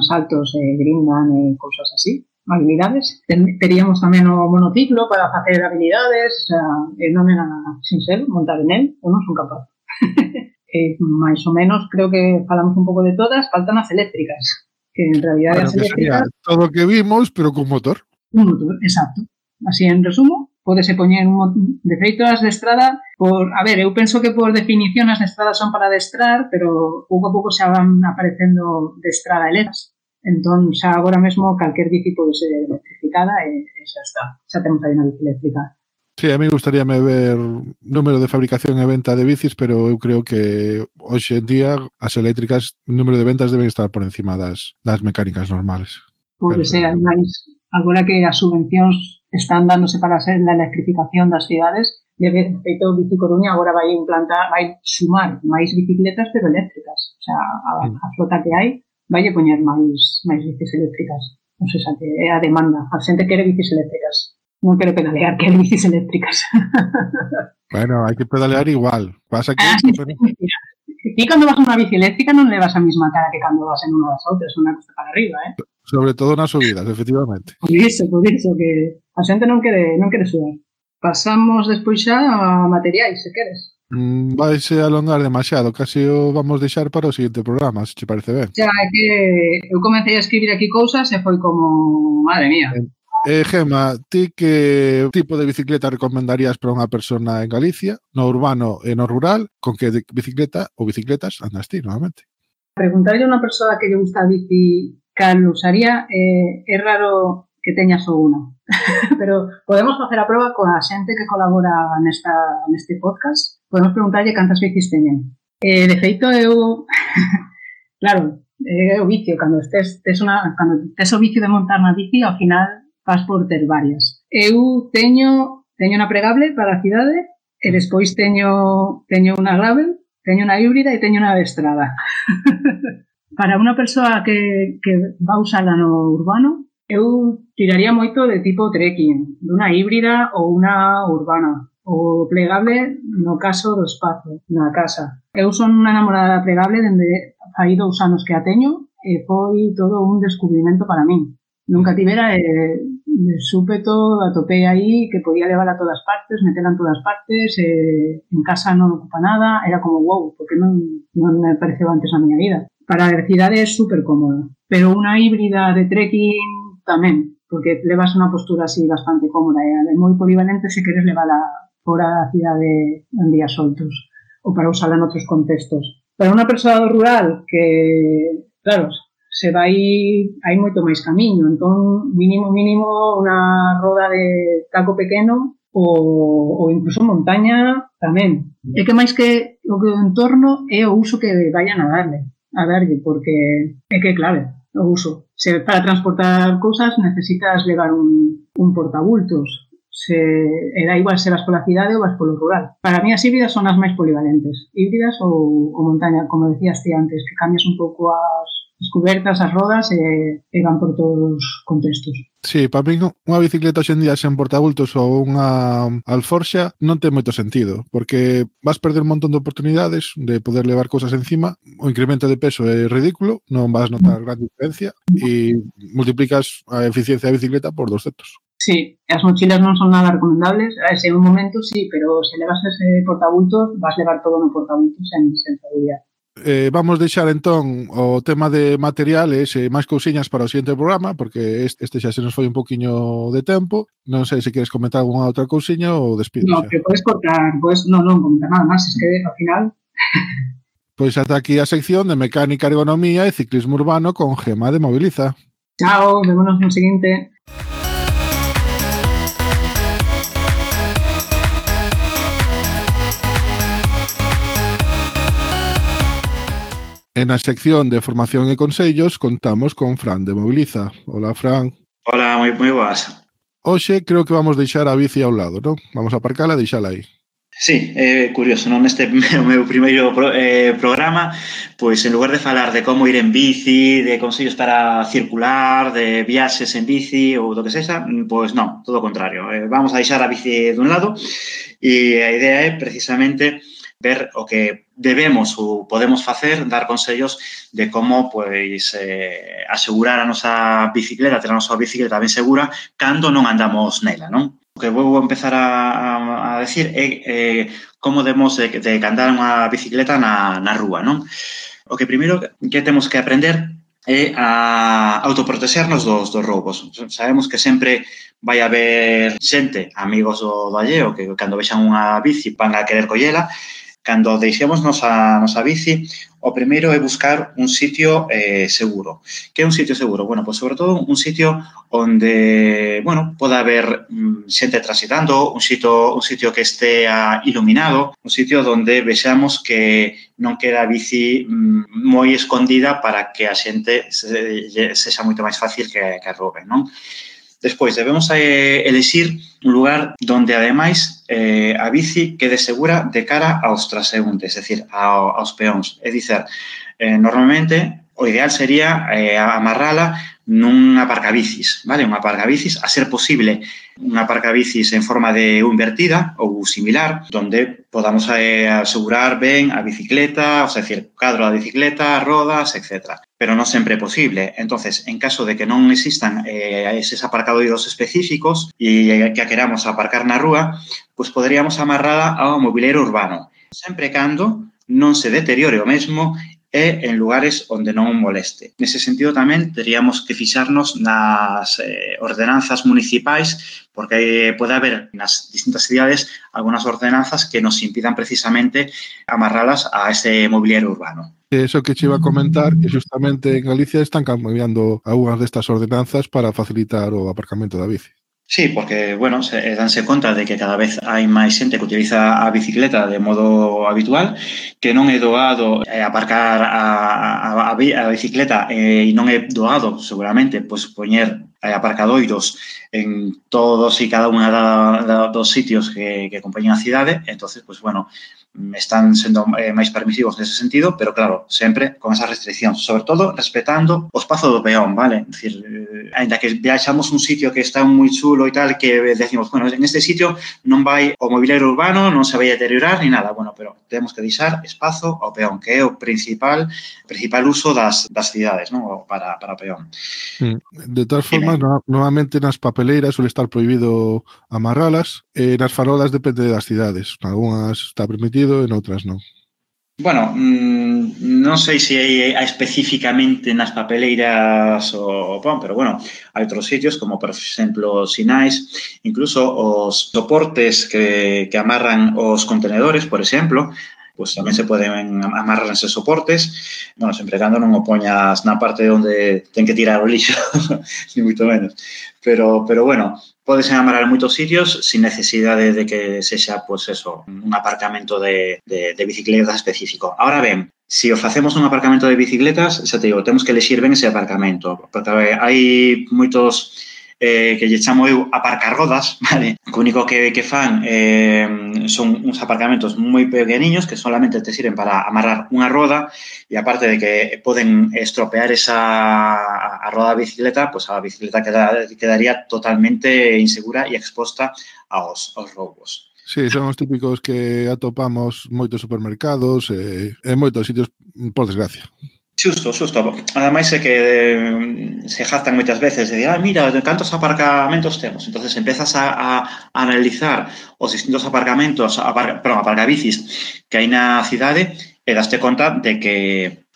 saltos e grindan e cousas así, habilidades. Ten, teríamos tamén o monociclo para facer habilidades, o sea, eh, non é nada sin ser, montar en el, eu non son capaz. [LAUGHS] eh, máis ou menos, creo que falamos un pouco de todas, faltan as eléctricas, que en realidad Bueno, as que sería eléctricas todo o que vimos, pero con motor. Un motor, exacto. Así en resumo, podese poñer un de feito as de estrada por, a ver, eu penso que por definición as de estrada son para adestrar, pero pouco a pouco xa van aparecendo de estrada eléctricas. Entón, xa agora mesmo calquer bici pode ser electrificada e, e xa está. Xa temos aí unha bici eléctrica. Sí, a mí gustaríame ver número de fabricación e venta de bicis, pero eu creo que hoxe en día as eléctricas, o número de ventas deben estar por encima das, das mecánicas normales. Pois, pode ser, eh, ademais, agora que as subvencións están dándose para ser la electrificación das cidades, de feito Bici Coruña agora vai implantar, vai sumar máis bicicletas pero eléctricas. O sea, a, a flota que hai vai poñer máis máis bicis eléctricas. Non sei, que é a demanda. A xente quere bicis eléctricas. Non quere pedalear, quere bicis eléctricas. [LAUGHS] Bueno, hai que pedalear igual. Pasa que... Ah, sí. Ti cando vas nunha bici eléctrica non levas a mesma cara que cando vas en unha das outras, unha costa para arriba, eh? Sobre todo nas subidas, efectivamente. Por iso, por iso, que A xente non quere, non quere sudar. Pasamos despois xa a materiais, se queres. Mm, vai se eh, alongar demasiado, casi o vamos deixar para o seguinte programa, se te parece ben. Xa, é que eu comecei a escribir aquí cousas e foi como, madre mía. Eh, Gema, ti que tipo de bicicleta recomendarías para unha persona en Galicia, no urbano e no rural, con que bicicleta ou bicicletas andas ti, normalmente? Preguntarle a unha persoa que lle gusta a bici cal usaría, eh, é raro que teña só unha. [LAUGHS] Pero podemos facer a proba coa xente que colabora nesta, neste podcast. Podemos preguntarlle cantas bicis teñen. Eh, de feito, eu... [LAUGHS] claro, é o vicio. Cando, estés, tes una, cando tes o vicio de montar na bici, ao final vas por ter varias. Eu teño teño unha pregable para a cidade e despois teño, teño unha gravel, teño unha híbrida e teño unha adestrada. [LAUGHS] para unha persoa que, que va usala no urbano, Eu tiraría moito de tipo trekking, dunha híbrida ou unha urbana, o plegable no caso do espazo, na casa. Eu son unha enamorada plegable dende hai dous anos que a teño e foi todo un descubrimento para min. Nunca tivera e de súpeto atopei aí que podía levar a todas partes, metela en todas partes, e, en casa non ocupa nada, era como wow, porque non, non me pareceu antes a miña vida. Para a cidade é super cómoda, pero unha híbrida de trekking tamén, porque levas unha postura así bastante cómoda e é moi polivalente se queres levala fora da cidade en días soltos ou para usala en outros contextos. Para unha persoa do rural que, claro, se vai hai moito máis camiño, entón mínimo mínimo unha roda de taco pequeno ou, ou incluso montaña tamén. É que máis que o que o entorno é o uso que vayan a darle, a darlle, porque é que clave. lo uso. Se, para transportar cosas necesitas llevar un, un portabultos. Se, eh, da igual si vas por la ciudad o vas por lo rural. Para mí las híbridas son las más polivalentes. Híbridas o, o montaña, como decías antes, que cambias un poco a descubertas as rodas e, e van por todos os contextos. Sí, para mí unha bicicleta hoxe en sen portabultos ou unha alforxa non ten moito sentido, porque vas perder un montón de oportunidades de poder levar cousas encima, o incremento de peso é ridículo, non vas notar gran diferencia e multiplicas a eficiencia da bicicleta por 200. Sí, as mochilas non son nada recomendables. A ese un momento sí, pero se levas ese portabultos, vas levar todo no portabultos sen, sen seguridade eh, vamos deixar entón o tema de materiales e máis cousiñas para o seguinte programa, porque este xa se nos foi un poquinho de tempo. Non sei se queres comentar unha outra cousiña ou despido. Non, que podes cortar, podes, non, non comentar nada máis, es que ao final... [LAUGHS] Pois ata aquí a sección de mecánica, ergonomía e ciclismo urbano con Gema de Moviliza. Chao, vémonos no seguinte. En la sección de formación e consellos contamos con Fran de Moviliza. Ola, Fran. Ola, moi, moi boas. Hoxe creo que vamos deixar a bici ao lado, non? Vamos a aparcala e deixala aí. Sí, é eh, curioso, non? Neste [LAUGHS] meu, meu primeiro pro, eh, programa, pois en lugar de falar de como ir en bici, de consellos para circular, de viaxes en bici ou do que sexa, pois non, todo o contrario. Eh, vamos a deixar a bici dun lado e a idea é precisamente ver o que debemos ou podemos facer, dar consellos de como pois eh, asegurar a nosa bicicleta, ter a nosa bicicleta ben segura cando non andamos nela, non? O que vou empezar a, a decir é eh, como demos de, de andar unha bicicleta na, na rúa, non? O que primeiro que temos que aprender é a autoprotexernos dos, dos roubos. Sabemos que sempre vai haber xente, amigos do, do alleo, que cando vexan unha bici van a querer collela, Cando deixemos nosa, nosa bici, o primeiro é buscar un sitio eh, seguro. Que é un sitio seguro? Bueno, pues sobre todo un sitio onde, bueno, poda haber mm, xente transitando, un sitio, un sitio que estea iluminado, un sitio onde vexamos que non queda a bici mm, moi escondida para que a xente se, sexa moito máis fácil que, que a roben, non? Despois, debemos eh, elixir un lugar donde, ademais, eh, a bici quede segura de cara aos traseuntes, é dicir, ao, aos peóns. É dicir, eh, normalmente, o ideal sería eh, amarrala nun aparcabicis, vale? Un aparcabicis, a ser posible, un aparcabicis en forma de U invertida ou similar, donde podamos eh, asegurar ben a bicicleta, o sea, decir, cadro da bicicleta, rodas, etc pero non sempre é posible. entonces en caso de que non existan eh, eses aparcadoiros específicos e eh, que a queramos aparcar na rúa, pois poderíamos amarrala ao mobileiro urbano, sempre cando non se deteriore o mesmo e eh, en lugares onde non moleste. Nese sentido tamén teríamos que fixarnos nas eh, ordenanzas municipais porque eh, pode haber nas distintas cidades algunhas ordenanzas que nos impidan precisamente amarralas a ese mobiliario urbano eso que che iba a mm. comentar, que justamente en Galicia están cambiando algunhas destas ordenanzas para facilitar o aparcamento da bici. Sí, porque, bueno, se, eh, danse conta de que cada vez hai máis xente que utiliza a bicicleta de modo habitual, que non é doado eh, aparcar a, a, a, a bicicleta eh, e non é doado, seguramente, pois, pues, poñer eh, aparcadoiros en todos e cada unha da, da, dos sitios que, que acompañan a cidade, entonces pois, bueno, mm, están sendo eh, máis permisivos nese sentido, pero claro, sempre con esas restriccións, sobre todo respetando o espazo do peón, vale? É dicir, eh, ainda que viaxamos un sitio que está moi chulo e tal, que decimos, bueno, en este sitio non vai o mobiliario urbano, non se vai deteriorar ni nada, bueno, pero temos que deixar espazo ao peón, que é o principal principal uso das, das cidades, non? Para, para o peón. Mm. De todas formas, no, novamente nas peleiras suele estar prohibido amarralas. Eh, nas farolas depende das cidades. Algúnas está permitido, en outras non. Bueno, mmm, non sei se hai especificamente nas papeleiras o pon, pero bueno, hai outros sitios como por exemplo Sinais, incluso os soportes que, que amarran os contenedores, por exemplo, pois tamén se poden amarrar esos soportes, bueno, sempre cando non o poñas na parte onde ten que tirar o lixo, [LAUGHS] ni moito menos. Pero, pero bueno, podes amarrar en moitos sitios sin necesidade de que sexa, pois eso, un aparcamento de, de, de bicicletas específico. Ahora ben, se si o facemos un aparcamento de bicicletas, xa te digo, temos que elexir ben ese aparcamento, porque hai moitos eh, que lle chamo eu aparcarrodas, [LAUGHS] vale? O único que, que fan eh, son uns aparcamentos moi pequeniños que solamente te sirven para amarrar unha roda e aparte de que poden estropear esa a roda da bicicleta, pois pues a bicicleta queda, quedaría totalmente insegura e exposta aos, aos roubos. Sí, son os típicos que atopamos moitos supermercados eh, e, e moitos sitios, por desgracia. Xusto, xusto. Ademais é que eh, se jactan moitas veces de, ah, mira, cantos aparcamentos temos. entonces empezas a, a analizar os distintos aparcamentos, aparca, perdón, aparcabicis que hai na cidade e daste conta de que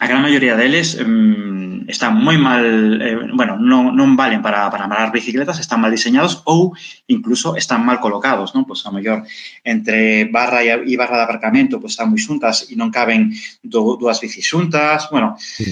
a gran maioría deles mm, están moi mal, eh, bueno, non, non valen para, para amarrar bicicletas, están mal diseñados ou incluso están mal colocados, non? Pois a mellor entre barra e barra de aparcamento pois están moi xuntas e non caben do, dúas bicis xuntas, bueno, sí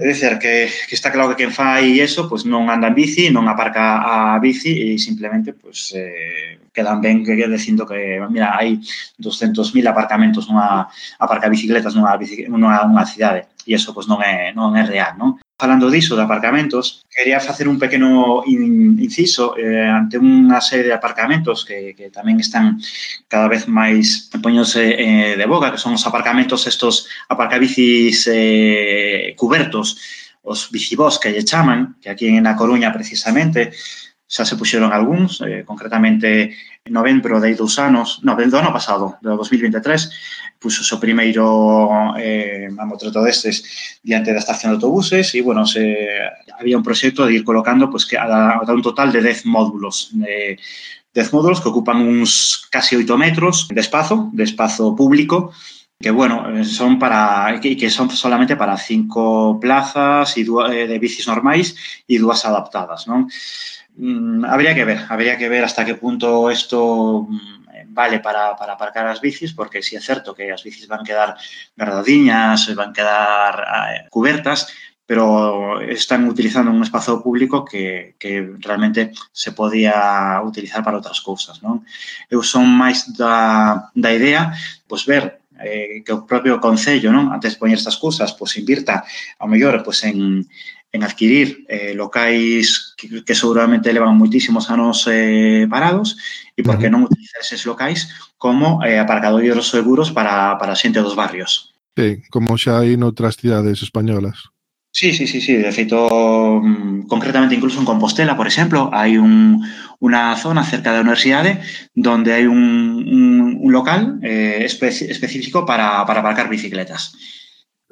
É dicir, que, que está claro que quen fai eso pois non anda en bici, non aparca a bici e simplemente pois, eh, quedan ben que dicindo que, mira, hai 200.000 aparcamentos nunha aparca bicicletas nunha, nunha, nunha cidade e eso pois, non, é, non é real, non? falando diso de aparcamentos, quería facer un pequeno inciso eh, ante unha serie de aparcamentos que, que tamén están cada vez máis poñose eh, de boga, que son os aparcamentos estos aparcabicis eh, cubertos, os bicibós que lle chaman, que aquí en A Coruña precisamente, xa se puxeron algúns, eh, concretamente en novembro de dous anos, no, do ano pasado, do 2023, puxo o primeiro eh, mamotreto destes diante da estación de autobuses e, bueno, se, había un proxecto de ir colocando pues, que a, a un total de 10 módulos eh, 10 módulos que ocupan uns casi 8 metros de espazo, de espazo público, que bueno, eh, son para que son solamente para cinco plazas e dúas, eh, de bicis normais e dúas adaptadas, non? Mm, habría que ver, habría que ver hasta qué punto esto mm, vale para, para aparcar as bicis, porque si sí é certo que as bicis van quedar verdadiñas, van quedar eh, cubertas, pero están utilizando un espazo público que, que realmente se podía utilizar para outras cousas. Non? Eu son máis da, da idea pois ver eh, que o propio Concello, non? antes de poñer estas cousas, pois invirta, ao mellor, pois en, en adquirir eh, locais que, que seguramente levan moitísimos anos eh, parados e por que non utilizar eses locais como eh, aparcadoiros seguros para, para xente dos barrios. Sí, como xa hai noutras cidades españolas. Sí, sí, sí, sí. De feito, mm, concretamente incluso en Compostela, por exemplo, hai un, unha zona cerca da universidade donde hai un, un, un local eh, espe específico para, para aparcar bicicletas.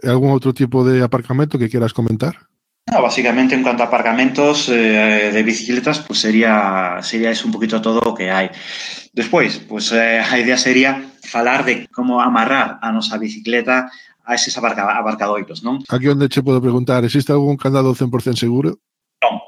Algún outro tipo de aparcamento que quieras comentar? No, básicamente en cuanto a aparcamentos eh, de bicicletas, pues sería, sería eso un poquito todo o que hai. Despois, pues eh, a idea sería falar de como amarrar a nosa bicicleta a eses abarca, abarcadoitos, non? Aquí onde che podo preguntar, existe algún candado 100% seguro? Non.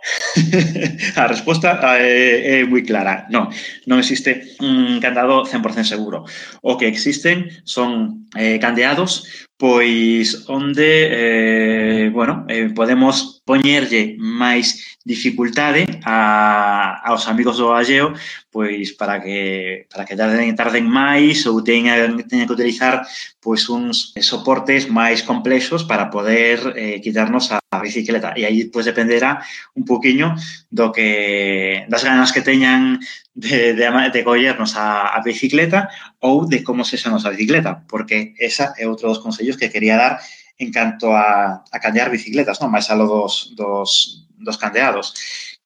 [LAUGHS] a resposta é, é moi clara. Non, non existe un candado 100% seguro. O que existen son eh, candeados pois onde eh, bueno, eh, podemos poñerlle máis dificultade a, aos amigos do Alleo pois para que para que tarden, tarden máis ou teñan, teñan que utilizar pois uns soportes máis complexos para poder eh, quitarnos a, a bicicleta. E aí pois dependerá un poquiño do que das ganas que teñan de, de, de collernos a, a bicicleta ou de como se xa nos a bicicleta, porque esa é outro dos consellos que quería dar en canto a, a candear bicicletas, non? máis alo dos, dos, dos candeados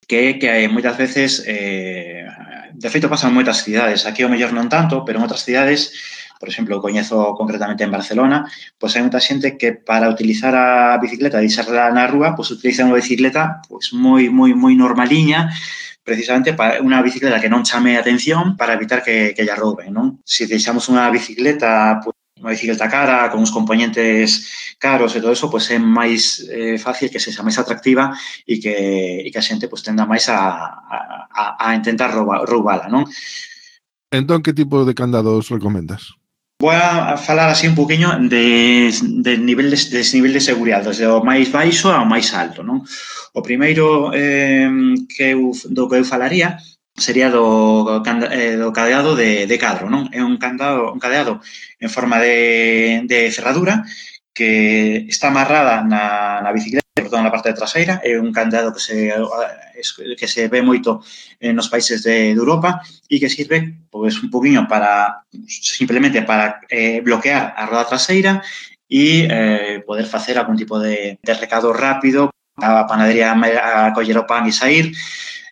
que que eh, moitas veces eh, de feito pasan moitas cidades aquí o mellor non tanto, pero en outras cidades por exemplo, coñezo concretamente en Barcelona, pois hai moita xente que para utilizar a bicicleta e deixarla na rúa, pois utiliza unha bicicleta pois moi moi moi normaliña, precisamente para unha bicicleta que non chame a atención para evitar que, que lla rouben, non? Se deixamos unha bicicleta pues, unha bicicleta cara, con uns componentes caros e todo eso, pois pues é máis eh, fácil que se xa máis atractiva e que, e que a xente pues, tenda máis a, a, a intentar rouba, roubala, non? Entón, que tipo de candados recomendas? Vou a falar así un poquinho de, de nivel de, de nivel de seguridade, desde o máis baixo ao máis alto, non? O primeiro eh, que eu, do que eu falaría sería do, eh, do cadeado de, de cadro, non? É un candado, un cadeado en forma de, de cerradura que está amarrada na, na bicicleta perdón, na parte de traseira, é un candado que se que se ve moito eh, nos países de, de Europa e que sirve pois un poquinho para simplemente para eh, bloquear a roda traseira e eh, poder facer algún tipo de, de recado rápido a panadería a coller o pan e sair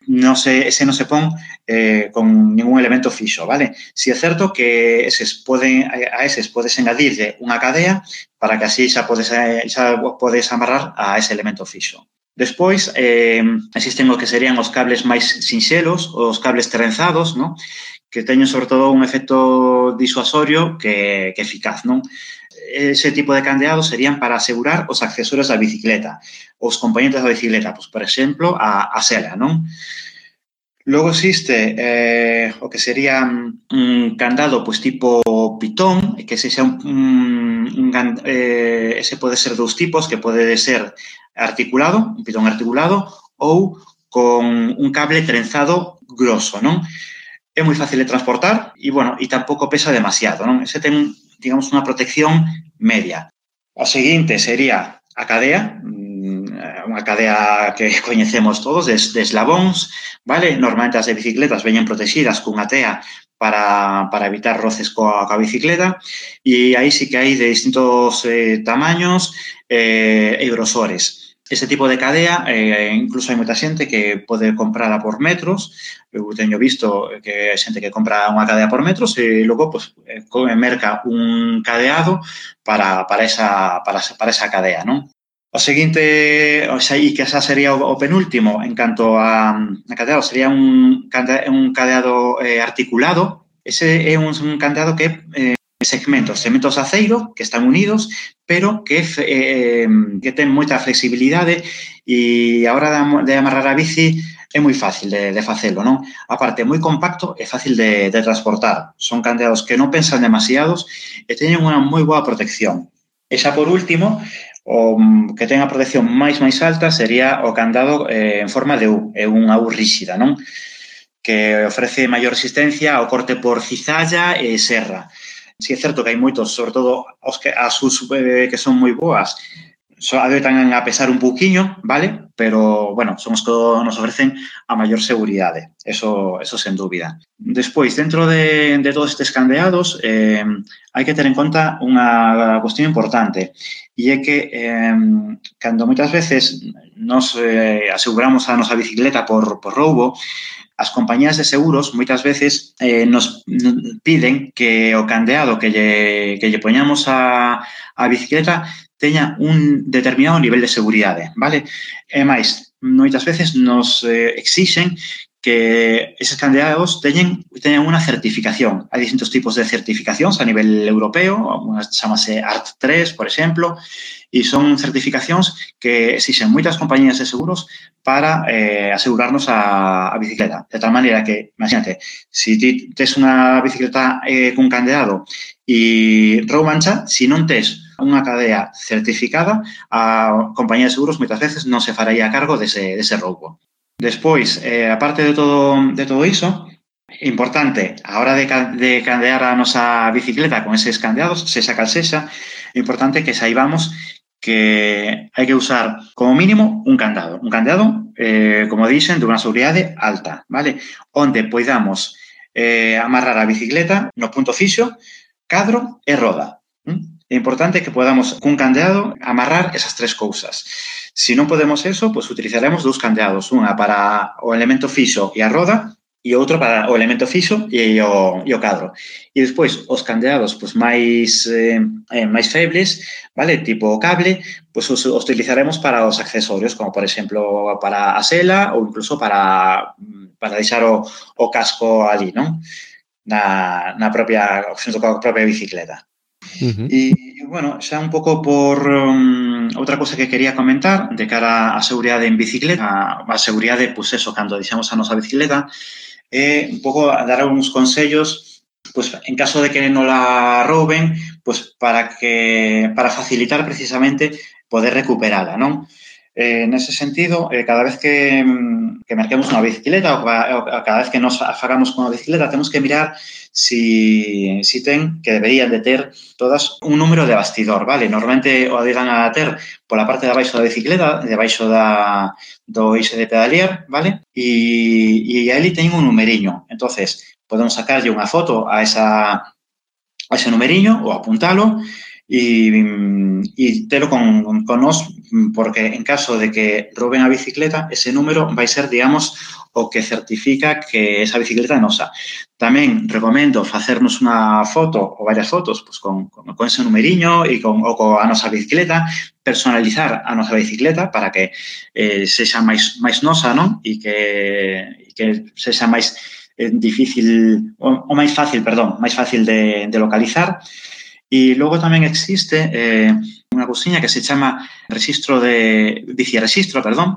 non se, ese non se pon eh, con ningún elemento fixo, vale? Si é certo que eses poden, a eses podes engadirlle unha cadea para que así xa podes, xa podes amarrar a ese elemento fixo. Despois, eh, existen o que serían os cables máis sinxelos, os cables trenzados, non? que teñen sobre todo un efecto disuasorio que, que eficaz, non? ese tipo de candeados serían para asegurar os accesorios da bicicleta, os componentes da bicicleta, pois, por exemplo, a, a sela, non? Logo existe eh, o que sería mm, un candado pois, tipo pitón, que se xa un, mm, un, un, eh, ese pode ser dous tipos, que pode ser articulado, un pitón articulado, ou con un cable trenzado grosso, non? É moi fácil de transportar e, bueno, e tampouco pesa demasiado, non? Ese ten digamos, unha protección media. A seguinte sería a cadea, mm, eh, unha cadea que [LAUGHS] coñecemos todos de, de eslabóns, vale? Normalmente as de bicicletas veñen protegidas cunha tea para, para evitar roces coa, coa bicicleta e aí sí que hai de distintos eh, tamaños eh, e grosores. Ese tipo de cadea, eh, incluso hai moita xente que pode comprala por metros. Eu teño visto que hai xente que compra unha cadea por metros e logo pues, eh, merca un cadeado para, para, esa, para, para esa cadea, non? O seguinte, o xa, e que esa sería o, o penúltimo en canto a, a cadeado, sería un, un cadeado eh, articulado. Ese é un, un cadeado que eh, segmentos, segmentos aceiros que están unidos, pero que, eh, que ten moita flexibilidade e a hora de amarrar a bici é moi fácil de, de facelo, non? A parte, moi compacto e fácil de, de transportar. Son candeados que non pensan demasiados e teñen unha moi boa protección. E xa por último, o que ten a protección máis máis alta sería o candado eh, en forma de U, é unha U ríxida, non? Que ofrece maior resistencia ao corte por cizalla e serra sí é certo que hai moitos, sobre todo os que as sus eh, que son moi boas, so, adoitan a pesar un pouquiño, vale? Pero, bueno, son os que nos ofrecen a maior seguridade. Eso, eso sen dúbida. Despois, dentro de, de todos estes candeados, eh, hai que ter en conta unha cuestión importante. E é que, eh, cando moitas veces nos eh, aseguramos a nosa bicicleta por, por roubo, As compañías de seguros moitas veces eh, nos piden que o candeado que lle, que lle poñamos a, a bicicleta teña un determinado nivel de seguridade, vale? E máis, moitas veces nos eh, exixen que eses candidatos teñen, teñen unha certificación. Hai distintos tipos de certificacións a nivel europeo, unha chamase ART3, por exemplo, e son certificacións que exixen moitas compañías de seguros para eh, asegurarnos a, a bicicleta. De tal maneira que, imagínate, se si ti tes unha bicicleta eh, cun candeado e rou mancha, se si non tes unha cadea certificada, a compañía de seguros moitas veces non se faría cargo dese, dese roubo. Despois, eh, aparte de todo, de todo iso, importante, a hora de, de candear a nosa bicicleta con eses candeados, sexa cal sexa, é importante que saibamos que hai que usar como mínimo un candado. Un candado, eh, como dicen, de unha seguridade alta, vale? Onde poidamos eh, amarrar a bicicleta no punto fixo, cadro e roda. ¿Mm? É importante que podamos cun candeado amarrar esas tres cousas. Se si non podemos eso, pois pues, utilizaremos dous candeados, unha para o elemento fixo e a roda e outro para o elemento fixo e o, e o cadro. E despois, os candeados pois, máis eh, eh, máis febles, vale tipo o cable, pois os, os utilizaremos para os accesorios, como por exemplo para a sela ou incluso para, para deixar o, o casco ali, non? Na, na propia, xunto coa propia bicicleta. Uh -huh. E, bueno, xa un pouco por um, outra cousa que quería comentar de cara á seguridade en bicicleta, a, a seguridade, pois pues eso, cando deixamos a nosa bicicleta, é un pouco dar uns consellos pues, en caso de que non la rouben, pues, para que para facilitar precisamente poder recuperala, non? Eh, en ese sentido, eh, cada vez que, mm, que, marquemos una bicicleta o, o, cada vez que nos afagamos con una bicicleta, tenemos que mirar si, si ten, que deberían de ter todas un número de bastidor, vale? Normalmente o digan a ter pola parte de abaixo da bicicleta, de abaixo da, do eixo de pedalier, vale? E, e ali ten un numeriño. entonces podemos sacarlle unha foto a, esa, a ese numeriño ou apuntalo e, e telo con, con nos, porque en caso de que roben a bicicleta, ese número vai ser, digamos, o que certifica que esa bicicleta é nosa. Tamén recomendo facernos unha foto ou varias fotos pues, con, con, con ese numeriño e con, ou con a nosa bicicleta, personalizar a nosa bicicleta para que eh, sexa máis, máis nosa non? e que, e que sexa máis eh, difícil, ou, ou máis fácil, perdón, máis fácil de, de localizar. E logo tamén existe eh, unha cousiña que se chama registro de vicerregistro, perdón,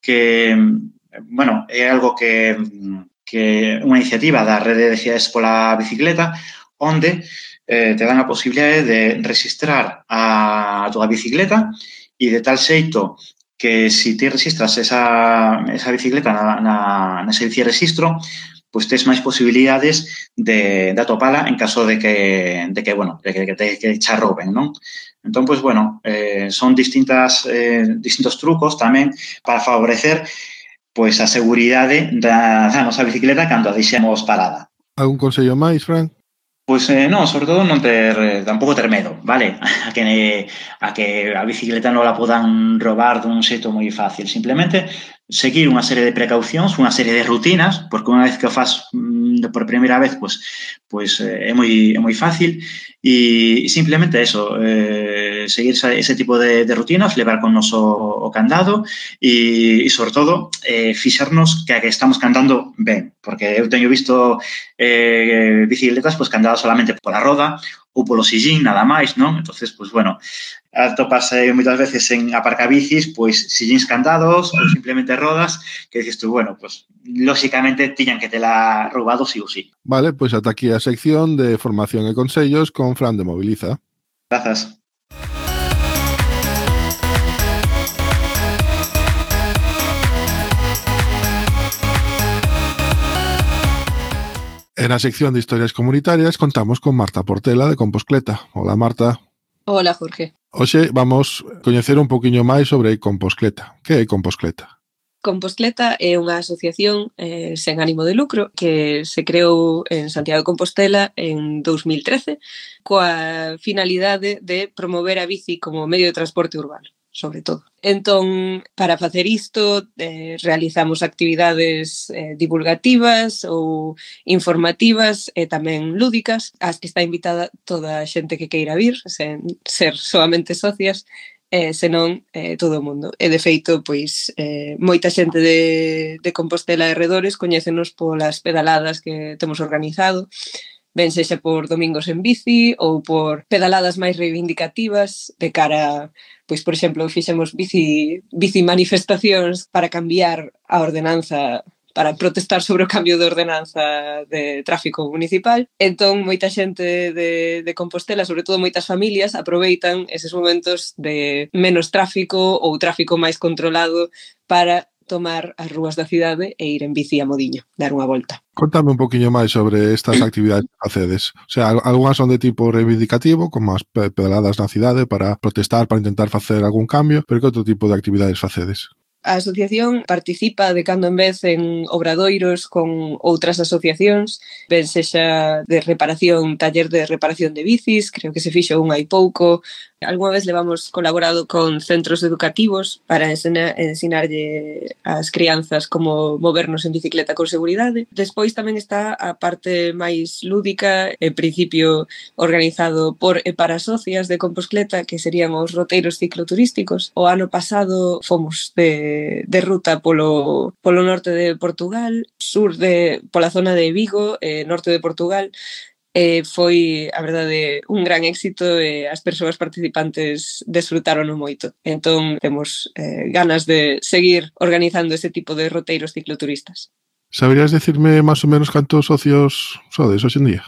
que mm, bueno, é algo que mm, que unha iniciativa da Rede de Cidades pola Bicicleta onde eh, te dan a posibilidade de registrar a, a tua bicicleta e de tal xeito que si ti registras esa, esa bicicleta na, na, nese registro, pois tes máis posibilidades de, de atopala en caso de que, de que bueno, de que, que te que xa roben, non? Entón, pois, bueno, eh, son distintas, eh, distintos trucos tamén para favorecer pois a seguridade da, da nosa bicicleta cando a deixemos parada. Algún consello máis, Fran? Pois eh, non, sobre todo non ter eh, tampouco ter medo, vale? [LAUGHS] A que a que a bicicleta non la podan robar dun xeito moi fácil, simplemente seguir unha serie de precaucións, unha serie de rutinas, porque unha vez que o faz mm, por primeira vez, pois, pois é moi é moi fácil. E, e simplemente eso, eh, seguir ese tipo de, de rutinas, levar con noso o candado e, e sobre todo eh, fixarnos que que estamos cantando ben, porque eu teño visto eh, bicicletas pois candadas solamente pola roda ou polo sillín, nada máis, non? entonces pois, bueno, atopase moitas veces en aparcabicis, pois, sillíns candados ou simplemente rodas, que dices tú, bueno, pois, lóxicamente tiñan que te la roubado sí ou sí. Vale, pois ata aquí a sección de formación e consellos con Fran de Moviliza. Grazas. En la sección de historias comunitarias contamos con Marta Portela de Composcleta. Hola Marta. Hola Jorge. Hoxe vamos coñecer un poquinho máis sobre Composcleta. Que é Composcleta? Composcleta é unha asociación eh, sen ánimo de lucro que se creou en Santiago de Compostela en 2013 coa finalidade de promover a bici como medio de transporte urbano sobre todo. Entón, para facer isto, eh, realizamos actividades eh, divulgativas ou informativas e tamén lúdicas, ás que está invitada toda a xente que queira vir, sen ser solamente socias, eh, senón eh, todo o mundo. E de feito, pois, eh, moita xente de, de Compostela e redores coñecenos polas pedaladas que temos organizado, ben sexa por domingos en bici ou por pedaladas máis reivindicativas de cara, pois por exemplo, fixemos bici bici manifestacións para cambiar a ordenanza para protestar sobre o cambio de ordenanza de tráfico municipal. Entón, moita xente de, de Compostela, sobre todo moitas familias, aproveitan eses momentos de menos tráfico ou tráfico máis controlado para tomar as rúas da cidade e ir en bici a Modiño, dar unha volta. Contame un poquinho máis sobre estas mm. actividades que facedes. O sea, algunhas son de tipo reivindicativo, como as pedaladas na cidade para protestar, para intentar facer algún cambio, pero que outro tipo de actividades facedes? A asociación participa de cando en vez en obradoiros con outras asociacións, ben sexa de reparación, taller de reparación de bicis, creo que se fixo un hai pouco, Alguna vez levamos colaborado con centros educativos para ensinar, ensinarlle ás crianzas como movernos en bicicleta con seguridade. Despois tamén está a parte máis lúdica, en principio organizado por e para socias de Composcleta, que serían os roteiros cicloturísticos. O ano pasado fomos de, de ruta polo, polo norte de Portugal, sur de, pola zona de Vigo, eh, norte de Portugal, eh, foi, a verdade, un gran éxito e as persoas participantes desfrutaron moito. Entón, temos eh, ganas de seguir organizando ese tipo de roteiros cicloturistas. Saberías decirme máis ou menos cantos socios sodes hoxe en día?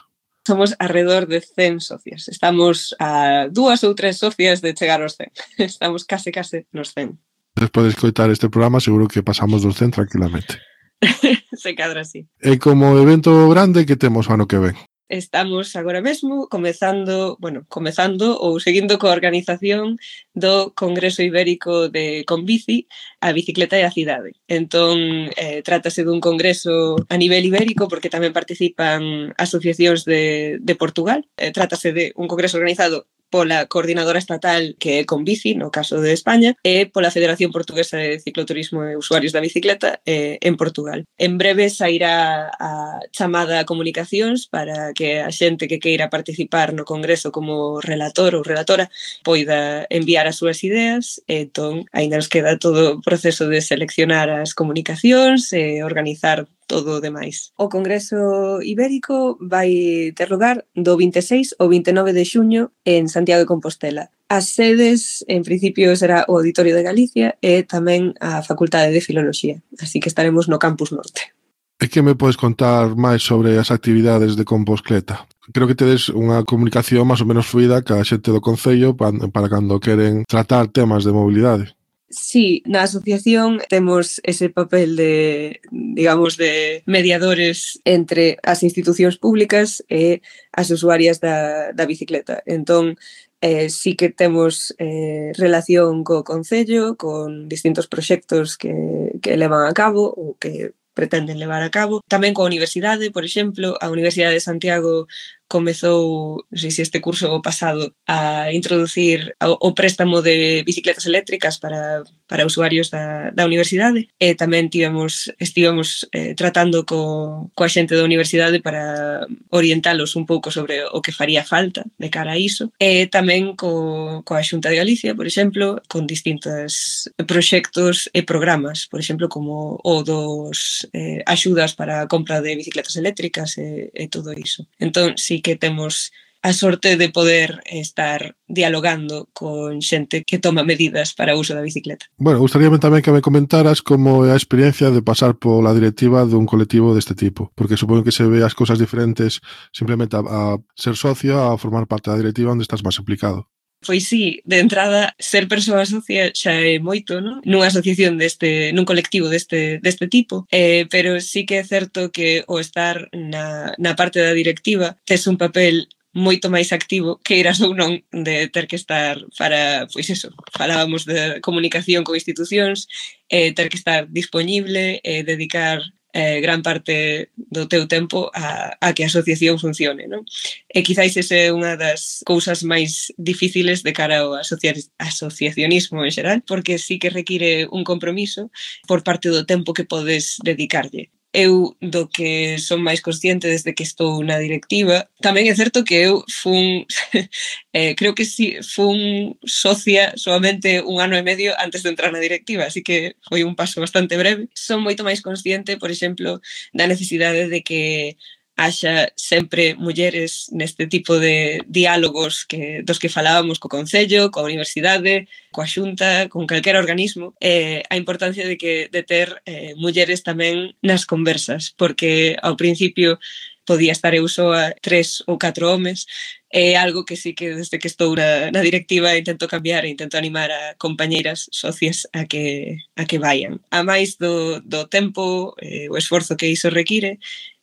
Somos alrededor de 100 socias. Estamos a dúas ou tres socias de chegar aos 100. [LAUGHS] Estamos case, case nos 100. Despois de escoitar este programa, seguro que pasamos dos 100 tranquilamente. [LAUGHS] Se cadra así. E como evento grande que temos ano que ven? estamos agora mesmo comezando, bueno, comezando ou seguindo coa organización do Congreso Ibérico de Conbici, a bicicleta e a cidade. Entón, eh, trátase dun congreso a nivel ibérico porque tamén participan asociacións de, de Portugal. Eh, trátase de un congreso organizado pola Coordinadora Estatal que é con bici, no caso de España, e pola Federación Portuguesa de Cicloturismo e Usuarios da Bicicleta eh, en Portugal. En breve sairá a chamada a comunicacións para que a xente que queira participar no Congreso como relator ou relatora poida enviar as súas ideas, entón, aínda nos queda todo o proceso de seleccionar as comunicacións e organizar todo o demais. O Congreso Ibérico vai ter lugar do 26 ao 29 de xuño en Santiago de Compostela. As sedes, en principio, será o Auditorio de Galicia e tamén a Facultade de Filoloxía, así que estaremos no Campus Norte. E que me podes contar máis sobre as actividades de Compostela? Creo que tedes unha comunicación máis ou menos fluida ca xente do Concello para cando queren tratar temas de mobilidade. Sí, na asociación temos ese papel de, digamos, de mediadores entre as institucións públicas e as usuarias da, da bicicleta. Entón, eh, sí que temos eh, relación co Concello, con distintos proxectos que, que levan a cabo ou que pretenden levar a cabo. Tamén coa universidade, por exemplo, a Universidade de Santiago comezou, non sei se este curso pasado, a introducir o préstamo de bicicletas eléctricas para, para usuarios da, da universidade e tamén tivemos, estivemos eh, tratando co, coa xente da universidade para orientalos un pouco sobre o que faría falta de cara a iso e tamén co, coa Xunta de Galicia, por exemplo, con distintos proxectos e programas, por exemplo, como o dos eh, axudas para a compra de bicicletas eléctricas e, e todo iso. Entón, si que temos a sorte de poder estar dialogando con xente que toma medidas para o uso da bicicleta. Bueno, gustaríame tamén que me comentaras como é a experiencia de pasar pola directiva dun colectivo deste tipo, porque supongo que se ve as cousas diferentes simplemente a, ser socio, a formar parte da directiva onde estás máis implicado. Pois sí, de entrada, ser persoa socia xa é moito, non? Nunha asociación deste, nun colectivo deste, deste tipo, eh, pero sí que é certo que o estar na, na parte da directiva tes un papel moito máis activo que iras ou non de ter que estar para, pois eso, falábamos de comunicación con institucións, eh, ter que estar disponible, eh, dedicar eh, gran parte do teu tempo a, a que a asociación funcione. Non? E quizáis ese é unha das cousas máis difíciles de cara ao asociacionismo en xeral, porque sí que require un compromiso por parte do tempo que podes dedicarlle eu do que son máis consciente desde que estou na directiva. Tamén é certo que eu fun, [LAUGHS] eh, creo que si fun socia solamente un ano e medio antes de entrar na directiva, así que foi un paso bastante breve. Son moito máis consciente, por exemplo, da necesidade de que haxa sempre mulleres neste tipo de diálogos que, dos que falábamos co Concello, coa Universidade, coa Xunta, con calquera organismo, eh, a importancia de, que, de ter eh, mulleres tamén nas conversas, porque ao principio podía estar eu só a tres ou catro homes, é algo que sí que desde que estou na, na directiva intento cambiar e intento animar a compañeiras socias a que, a que vayan. A máis do, do tempo, eh, o esforzo que iso require,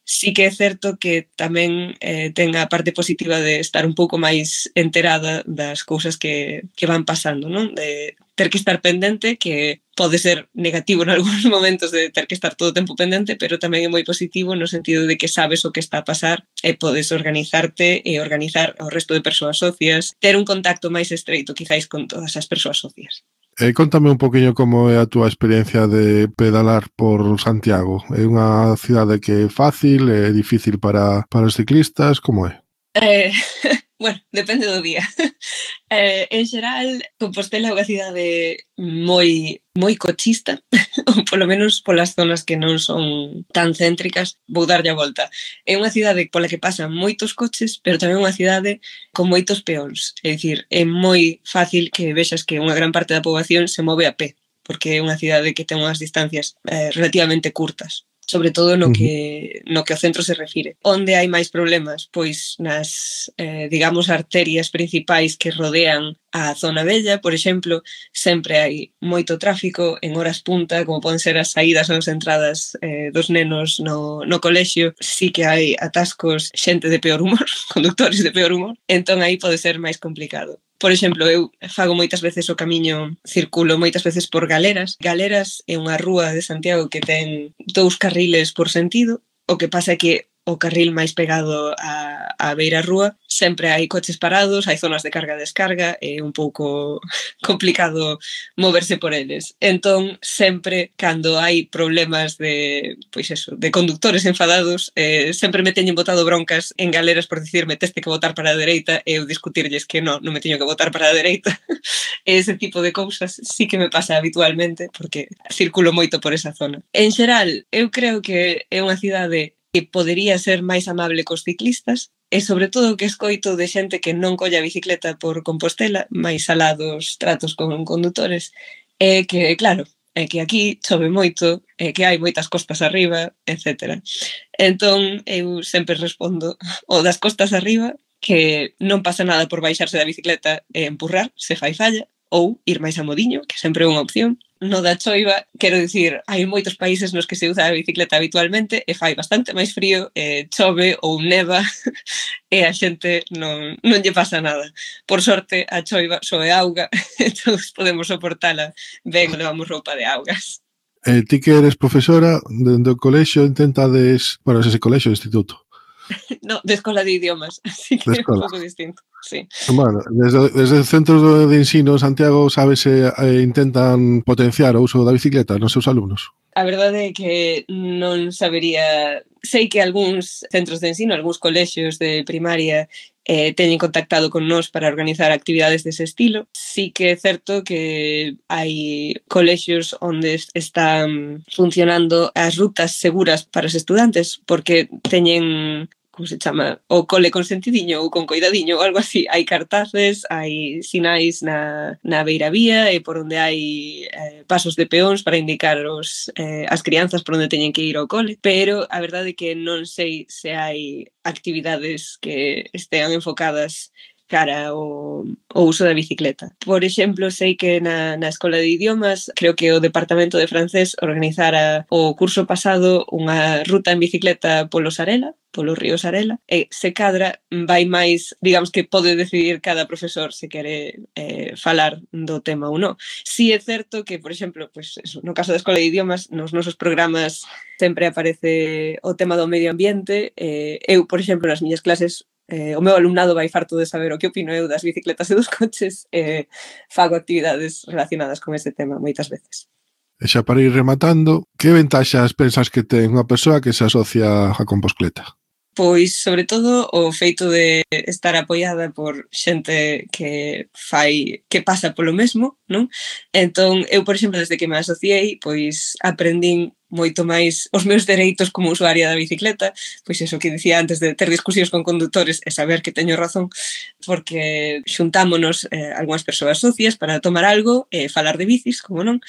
sí que é certo que tamén eh, ten a parte positiva de estar un pouco máis enterada das cousas que, que van pasando, non? De ter que estar pendente, que pode ser negativo en algúns [LAUGHS] momentos de ter que estar todo o tempo pendente, pero tamén é moi positivo no sentido de que sabes o que está a pasar e podes organizarte e organizar ao resto de persoas socias, ter un contacto máis estreito quizáis con todas as persoas socias. Eh, contame un poquinho como é a túa experiencia de pedalar por Santiago. É unha cidade que é fácil, é difícil para, para os ciclistas, como é? Eh, [LAUGHS] bueno, depende do día. [LAUGHS] eh, en xeral, Compostela é unha cidade moi moi cochista, [LAUGHS] ou polo menos polas zonas que non son tan céntricas, vou darlle a volta. É unha cidade pola que pasan moitos coches, pero tamén unha cidade con moitos peóns. É dicir, é moi fácil que vexas que unha gran parte da poboación se move a pé, porque é unha cidade que ten unhas distancias eh, relativamente curtas sobre todo no que, no que o centro se refire. Onde hai máis problemas? Pois nas, eh, digamos, arterias principais que rodean a zona bella, por exemplo, sempre hai moito tráfico en horas punta, como poden ser as saídas ou as entradas eh, dos nenos no, no colexio, sí que hai atascos xente de peor humor, [LAUGHS] conductores de peor humor, entón aí pode ser máis complicado. Por exemplo, eu fago moitas veces o camiño, circulo moitas veces por Galeras. Galeras é unha rúa de Santiago que ten dous carriles por sentido. O que pasa é que o carril máis pegado a, a beira rúa, sempre hai coches parados, hai zonas de carga e descarga, é un pouco [LAUGHS] complicado moverse por eles. Entón, sempre, cando hai problemas de, pois eso, de conductores enfadados, eh, sempre me teñen botado broncas en galeras por dicirme teste que votar para a dereita e eu discutirlles que non, non me teño que votar para a dereita. [LAUGHS] Ese tipo de cousas sí que me pasa habitualmente porque circulo moito por esa zona. En xeral, eu creo que é unha cidade que podería ser máis amable cos ciclistas e sobre todo que escoito de xente que non colla bicicleta por Compostela, máis alá tratos con condutores, é que, claro, é que aquí chove moito, é que hai moitas costas arriba, etc. Entón, eu sempre respondo o das costas arriba, que non pasa nada por baixarse da bicicleta e empurrar, se fai falla, ou ir máis a modiño, que sempre é unha opción, no da choiva, quero dicir, hai moitos países nos que se usa a bicicleta habitualmente e fai bastante máis frío, e chove ou neva [LAUGHS] e a xente non, non lle pasa nada. Por sorte, a choiva só é auga, [LAUGHS] entón podemos soportala ben, levamos roupa de augas. Eh, ti que eres profesora dentro do colexio, intentades, bueno, ese colexio, instituto, [LAUGHS] No, de escola de idiomas, [LAUGHS] así que é un pouco distinto. Sí. Bueno, desde, desde centros de ensino Santiago sabes se eh, intentan potenciar o uso da bicicleta nos seus alumnos? A verdade é que non sabería, sei que algúns centros de ensino, algúns colexios de primaria eh, teñen contactado con nós para organizar actividades dese estilo. Sí que é certo que hai colexios onde están funcionando as rutas seguras para os estudantes porque teñen como se chama, o cole con sentidiño ou con coidadiño ou algo así. Hai cartaces, hai sinais na, na beira vía e por onde hai eh, pasos de peóns para indicar os, eh, as crianzas por onde teñen que ir ao cole, pero a verdade é que non sei se hai actividades que estean enfocadas cara o, o uso da bicicleta. Por exemplo, sei que na, na Escola de Idiomas creo que o Departamento de Francés organizara o curso pasado unha ruta en bicicleta polo Sarela, polo río Sarela, e se cadra vai máis, digamos que pode decidir cada profesor se quere eh, falar do tema ou non. Si é certo que, por exemplo, pues, eso, no caso da Escola de Idiomas, nos nosos programas sempre aparece o tema do medio ambiente. Eh, eu, por exemplo, nas miñas clases eh, o meu alumnado vai farto de saber o que opino eu das bicicletas e dos coches, eh, fago actividades relacionadas con ese tema moitas veces. E xa para ir rematando, que ventaxas pensas que ten unha persoa que se asocia a composcleta? Pois, sobre todo, o feito de estar apoiada por xente que fai que pasa polo mesmo, non? Entón, eu, por exemplo, desde que me asociei, pois aprendín moito máis os meus dereitos como usuaria da bicicleta, pois eso que dicía antes de ter discusións con condutores e saber que teño razón, porque xuntámonos eh, algunhas persoas socias para tomar algo e eh, falar de bicis, como non,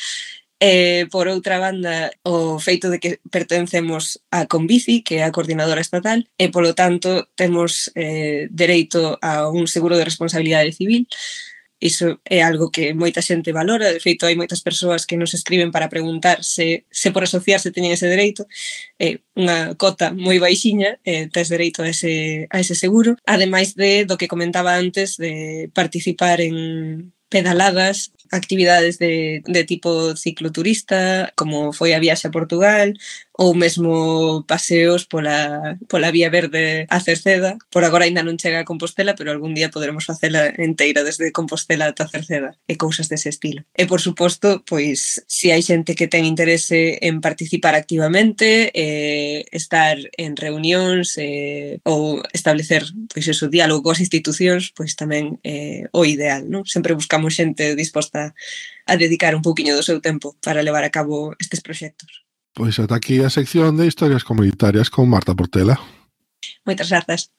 E, por outra banda, o feito de que pertencemos a Conbici, que é a coordinadora estatal, e polo tanto temos eh, dereito a un seguro de responsabilidade civil. Iso é algo que moita xente valora, de feito hai moitas persoas que nos escriben para preguntar se, se por asociarse teñen ese dereito, é unha cota moi baixiña, e eh, tes dereito a ese, a ese seguro, ademais de do que comentaba antes de participar en, pedaladas, actividades de, de tipo cicloturista, como foi a viaxe a Portugal, ou mesmo paseos pola, pola Vía Verde a Cerceda. Por agora aínda non chega a Compostela, pero algún día poderemos facela enteira desde Compostela ata Cerceda e cousas dese estilo. E por suposto, pois, se hai xente que ten interese en participar activamente, eh, estar en reunións eh, ou establecer pois eso, diálogo coas institucións, pois tamén eh, o ideal, non? Sempre buscamos xente disposta a dedicar un pouquiño do seu tempo para levar a cabo estes proxectos. Pois ata aquí a sección de historias comunitarias con Marta Portela. Moitas grazas.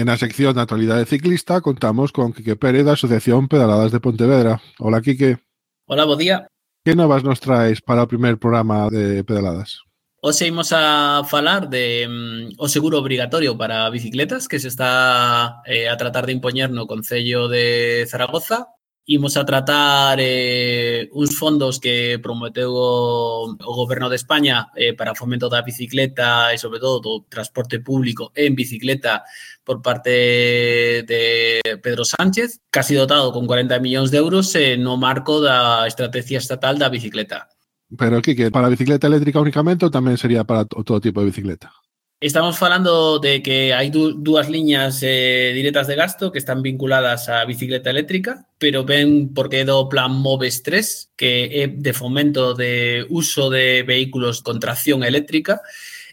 En a sección de actualidade ciclista contamos con Quique Pérez da Asociación Pedaladas de Pontevedra. Hola, Quique. Hola, bo día. Que novas nos traes para o primer programa de Pedaladas? Hoxe imos a falar de um, o seguro obrigatorio para bicicletas que se está eh, a tratar de impoñer no Concello de Zaragoza. Imos a tratar eh, uns fondos que prometeu o, o Goberno de España eh, para fomento da bicicleta e, sobre todo, do transporte público en bicicleta por parte de Pedro Sánchez, casi dotado con 40 millóns de euros eh, no marco da estrategia estatal da bicicleta. Pero, que para bicicleta eléctrica únicamente ou tamén sería para todo tipo de bicicleta? Estamos falando de que hai dúas liñas eh, directas de gasto que están vinculadas á bicicleta eléctrica, pero ven porque do plan Moves 3, que é de fomento de uso de vehículos con tracción eléctrica,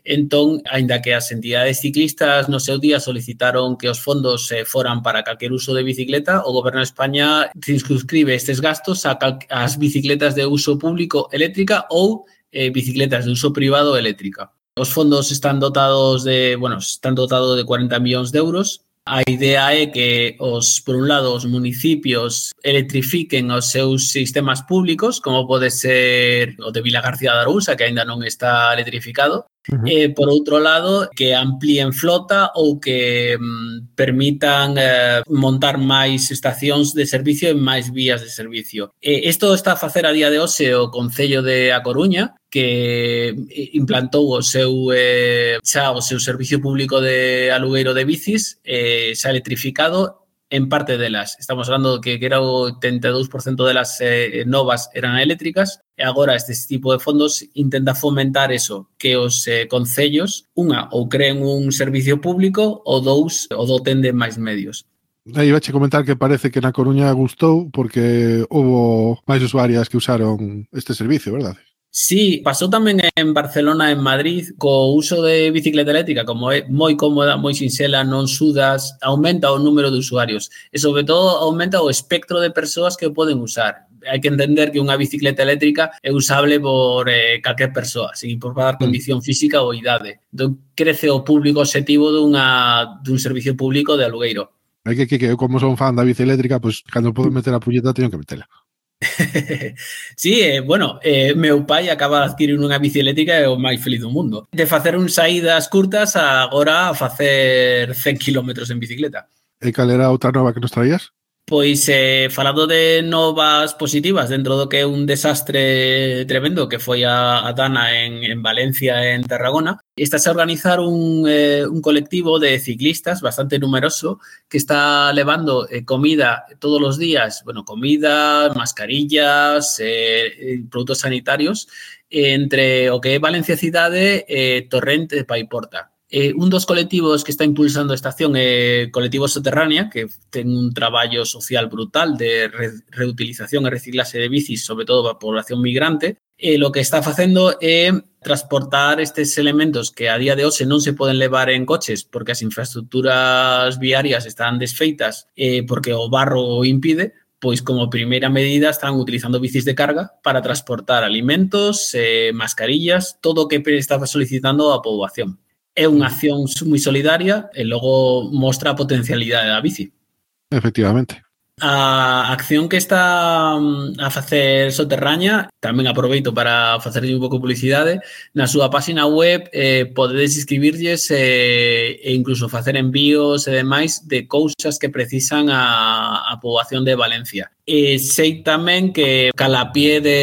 Entón, aínda que as entidades ciclistas no seu día solicitaron que os fondos se foran para calquer uso de bicicleta, o goberno de España circunscribe estes gastos a as bicicletas de uso público eléctrica ou eh, bicicletas de uso privado eléctrica. Os fondos están dotados de, bueno, están dotados de 40 millóns de euros A idea é que os, por un lado, os municipios electrifiquen os seus sistemas públicos, como pode ser o de Vila García de Arousa, que aínda non está electrificado, Uh -huh. eh, por outro lado, que amplíen flota ou que mm, permitan eh, montar máis estacións de servicio e máis vías de servicio. Eh, Isto está a facer a día de hoxe o Concello de A Coruña, que eh, implantou o seu eh, xa o seu servicio público de alugueiro de bicis eh, xa electrificado en parte delas. Estamos hablando que, que era o 82% delas eh, novas eran eléctricas e agora este tipo de fondos intenta fomentar eso, que os eh, concellos, unha, ou creen un servicio público ou dous, o doten de máis medios. Aí vache comentar que parece que na Coruña gustou porque houve máis usuarias que usaron este servicio, verdade? Sí, pasou tamén en Barcelona, en Madrid, co uso de bicicleta eléctrica, como é moi cómoda, moi sinxela, non sudas, aumenta o número de usuarios e, sobre todo, aumenta o espectro de persoas que o poden usar. Hai que entender que unha bicicleta eléctrica é usable por eh, calquer persoa, sin importar mm. condición física ou idade. Entón, crece o público objetivo dunha, dun servicio público de alugueiro. É que, que, que eu como son fan da bici eléctrica, pois pues, cando podo mm. meter a pulleta teño que metela. [LAUGHS] sí, eh, bueno, eh, meu pai acaba de adquirir unha bici eléctrica e o máis feliz do mundo. De facer un saídas curtas a agora a facer 100 km en bicicleta. E cal era outra nova que nos traías? Pois, eh, falando de novas positivas dentro do que é un desastre tremendo que foi a, a Dana en, en Valencia en Tarragona, está a organizar un, eh, un colectivo de ciclistas bastante numeroso que está levando eh, comida todos os días, bueno, comida, mascarillas, eh, eh produtos sanitarios entre o que é Valencia Cidade e eh, Torrente de Paiporta Eh, un dos colectivos que está impulsando esta acción é eh, Colectivo Soterránea, que ten un traballo social brutal de re reutilización e reciclase de bicis, sobre todo para a población migrante. E eh, lo que está facendo é transportar estes elementos que a día de hoxe non se poden levar en coches porque as infraestructuras viarias están desfeitas eh, porque o barro o impide, pois como primeira medida están utilizando bicis de carga para transportar alimentos, eh, mascarillas, todo o que está solicitando a poboación é unha acción moi solidaria e logo mostra a potencialidade da bici. Efectivamente. A acción que está mm, a facer Soterraña, tamén aproveito para facerlle un pouco publicidade, na súa páxina web eh, podedes inscribirlles eh, e incluso facer envíos e demais de cousas que precisan a, a poboación de Valencia. E sei tamén que Calapié de,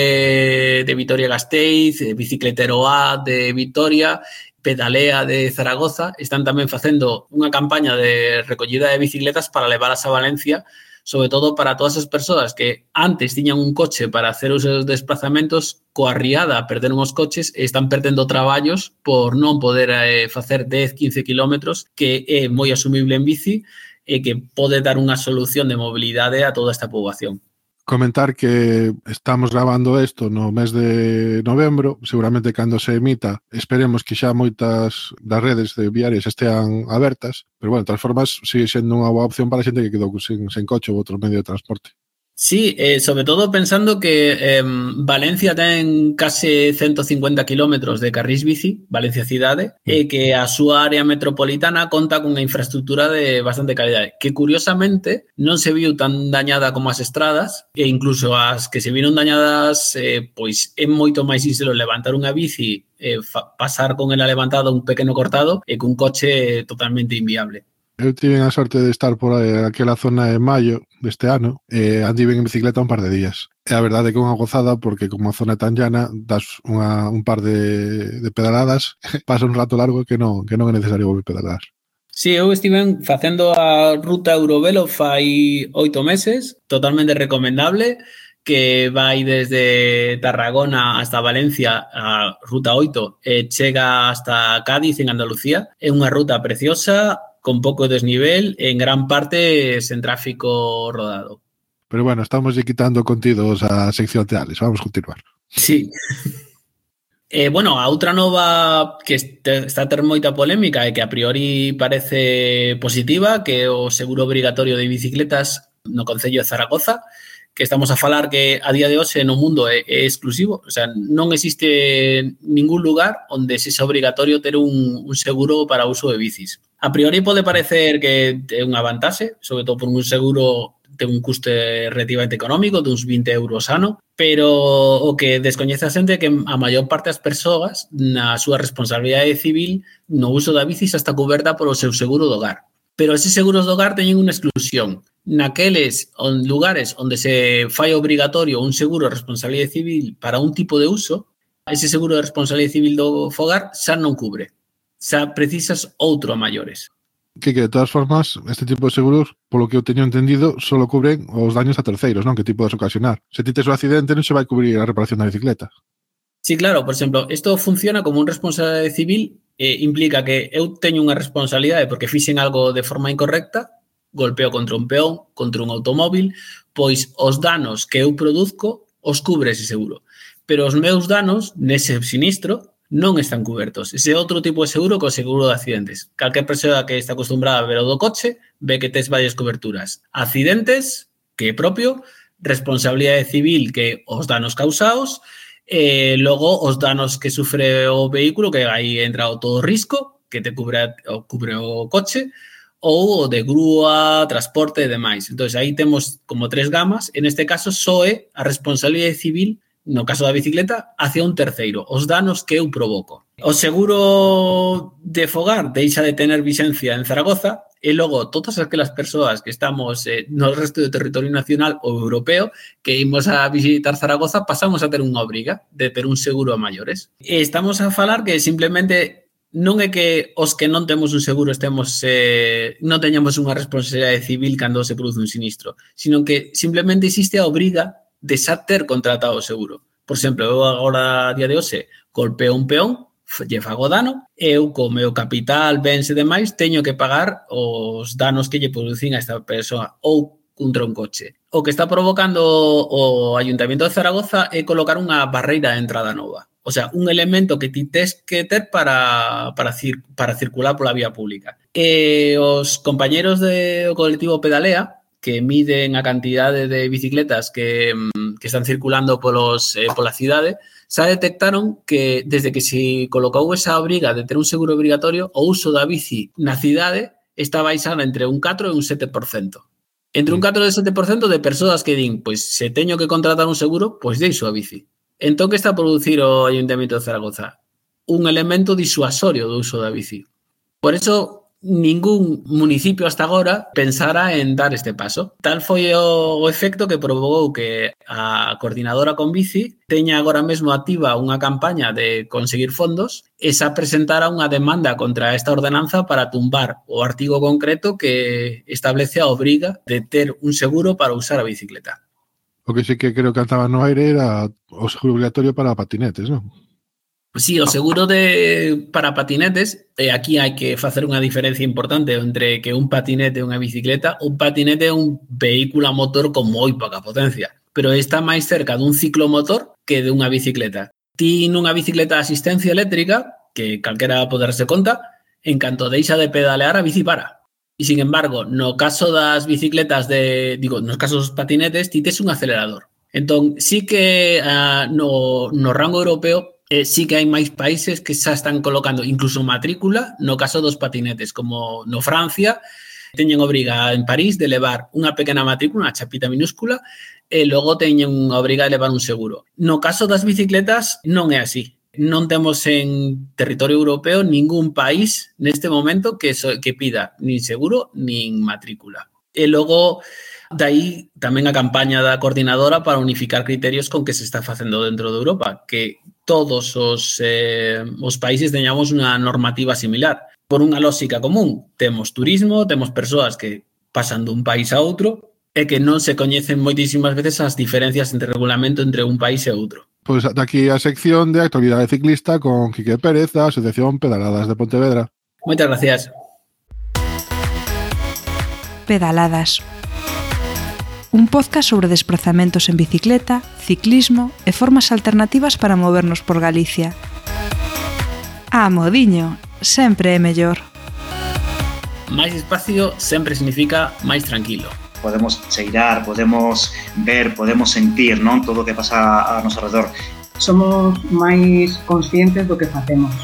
de Vitoria Gasteiz, Bicicletero A de Vitoria, Pedalea de Zaragoza están tamén facendo unha campaña de recollida de bicicletas para levarlas a Valencia, sobre todo para todas as persoas que antes tiñan un coche para hacer os seus desplazamentos, coa riada perderon os coches e están perdendo traballos por non poder eh, facer 10, 15 kilómetros, que é moi asumible en bici e que pode dar unha solución de mobilidade a toda esta poboación comentar que estamos grabando isto no mes de novembro, seguramente cando se emita, esperemos que xa moitas das redes de viarias estean abertas, pero bueno, de todas formas, sigue sendo unha boa opción para a xente que quedou sen, sen coche ou outro medio de transporte. Sí, eh, sobre todo pensando que eh, Valencia ten case 150 kilómetros de carrís bici, Valencia cidade, mm. e que a súa área metropolitana conta cunha infraestructura de bastante calidade, que curiosamente non se viu tan dañada como as estradas, e incluso as que se viron dañadas, eh, pois é moito máis sinxelo levantar unha bici, eh, pasar con ela levantada un pequeno cortado, e cun coche totalmente inviable. Eu tive a sorte de estar por aquela zona de maio deste ano e andiven en bicicleta un par de días. E a verdade é que unha gozada porque como a zona é tan llana, das unha, un par de, de pedaladas, [LAUGHS] pasa un rato largo que non, que non é necesario volver a pedalar. Sí, eu estive facendo a ruta Eurovelo fai oito meses, totalmente recomendable, que vai desde Tarragona hasta Valencia, a ruta 8, e chega hasta Cádiz, en Andalucía. É unha ruta preciosa, con pouco desnivel, en gran parte sen tráfico rodado. Pero bueno, estamos quitando contidos a sección de Alex, vamos a continuar. Sí. [LAUGHS] Eh, bueno, a outra nova que está a ter moita polémica e que a priori parece positiva, que é o seguro obrigatorio de bicicletas no Concello de Zaragoza, que estamos a falar que a día de hoxe no mundo é, é exclusivo, o sea, non existe ningún lugar onde se xa obrigatorio ter un, un seguro para uso de bicis. A priori pode parecer que é unha vantaxe, sobre todo por un seguro ten un custe relativamente económico duns 20 euros ano, pero o que descoñece a xente é que a maior parte das persoas na súa responsabilidade civil no uso da bici xa está coberta polo seu seguro do hogar. Pero eses seguros do hogar teñen unha exclusión. Naqueles on lugares onde se fai obrigatorio un seguro de responsabilidade civil para un tipo de uso, ese seguro de responsabilidade civil do fogar xa non cubre xa precisas outro a maiores. Que, que de todas formas, este tipo de seguros, polo que eu teño entendido, só cubren os daños a terceiros, non? Que tipo podes ocasionar. Se ti tes un accidente, non se vai cubrir a reparación da bicicleta. Sí, claro, por exemplo, isto funciona como un responsabilidade civil eh, implica que eu teño unha responsabilidade porque fixen algo de forma incorrecta, golpeo contra un peón, contra un automóvil, pois os danos que eu produzco os cubre ese seguro. Pero os meus danos nese sinistro non están cubertos. Ese é outro tipo de seguro co seguro de accidentes. Calquer persoa que está acostumbrada a ver o do coche ve que tes varias coberturas. Accidentes, que é propio, responsabilidade civil, que os danos causados, e logo os danos que sufre o vehículo, que aí entra o todo risco, que te cubre, o, cubre o coche, ou o de grúa, transporte e demais. Entón, aí temos como tres gamas. En este caso, só é a responsabilidade civil no caso da bicicleta, hacia un terceiro, os danos que eu provoco. O seguro de fogar deixa de tener vixencia en Zaragoza e logo todas aquelas persoas que estamos eh, no resto do territorio nacional ou europeo que imos a visitar Zaragoza pasamos a ter unha obriga de ter un seguro a maiores. E estamos a falar que simplemente non é que os que non temos un seguro estemos eh, non teñamos unha responsabilidade civil cando se produce un sinistro, sino que simplemente existe a obriga de Sarter contratado seguro. Por exemplo, eu agora, a día de hoxe, golpeo un peón, lle fago dano, eu co meu capital, bens e demais, teño que pagar os danos que lle producín a esta persoa ou contra un coche. O que está provocando o Ayuntamiento de Zaragoza é colocar unha barreira de entrada nova. O sea, un elemento que ti tes que ter para, para, cir, para circular pola vía pública. E os compañeros do colectivo Pedalea que miden a cantidade de bicicletas que, mm, que están circulando polos, eh, pola cidade, xa detectaron que desde que se colocou esa obriga de ter un seguro obrigatorio, o uso da bici na cidade está baixada entre un 4 e un 7%. Entre un mm. 4 e un 7% de persoas que din, pois se teño que contratar un seguro, pois deixo a bici. Entón que está a producir o Ayuntamiento de Zaragoza? Un elemento disuasorio do uso da bici. Por eso, ningún municipio hasta agora pensara en dar este paso. Tal foi o efecto que provocou que a coordinadora con bici teña agora mesmo activa unha campaña de conseguir fondos e xa presentara unha demanda contra esta ordenanza para tumbar o artigo concreto que establece a obriga de ter un seguro para usar a bicicleta. O que sí que creo que estaba no aire era o seguro obligatorio para patinetes, non? Sí, o ah. seguro de para patinetes, eh, aquí hai que facer unha diferencia importante entre que un patinete é unha bicicleta, un patinete é un vehículo a motor con moi poca potencia, pero está máis cerca dun ciclomotor que dunha bicicleta. Ti nunha bicicleta de asistencia eléctrica, que calquera pode conta, en canto deixa de pedalear a bici para. E, sin embargo, no caso das bicicletas de, digo, nos casos dos patinetes, ti tes un acelerador. Entón, sí que uh, no, no rango europeo eh, sí que hai máis países que xa están colocando incluso matrícula no caso dos patinetes, como no Francia, teñen obriga en París de levar unha pequena matrícula, unha chapita minúscula, e logo teñen unha obriga de levar un seguro. No caso das bicicletas non é así. Non temos en territorio europeo ningún país neste momento que so, que pida nin seguro nin matrícula. E logo dai tamén a campaña da coordinadora para unificar criterios con que se está facendo dentro de Europa, que todos os, eh, os países teñamos unha normativa similar. Por unha lógica común, temos turismo, temos persoas que pasan dun país a outro e que non se coñecen moitísimas veces as diferencias entre regulamento entre un país e outro. Pois ata aquí a sección de actualidade ciclista con Quique Pérez da Asociación Pedaladas de Pontevedra. Moitas gracias. Pedaladas un podcast sobre desplazamentos en bicicleta, ciclismo e formas alternativas para movernos por Galicia. A modiño, sempre é mellor. Máis espacio sempre significa máis tranquilo. Podemos cheirar, podemos ver, podemos sentir non todo o que pasa a noso redor. Somos máis conscientes do que facemos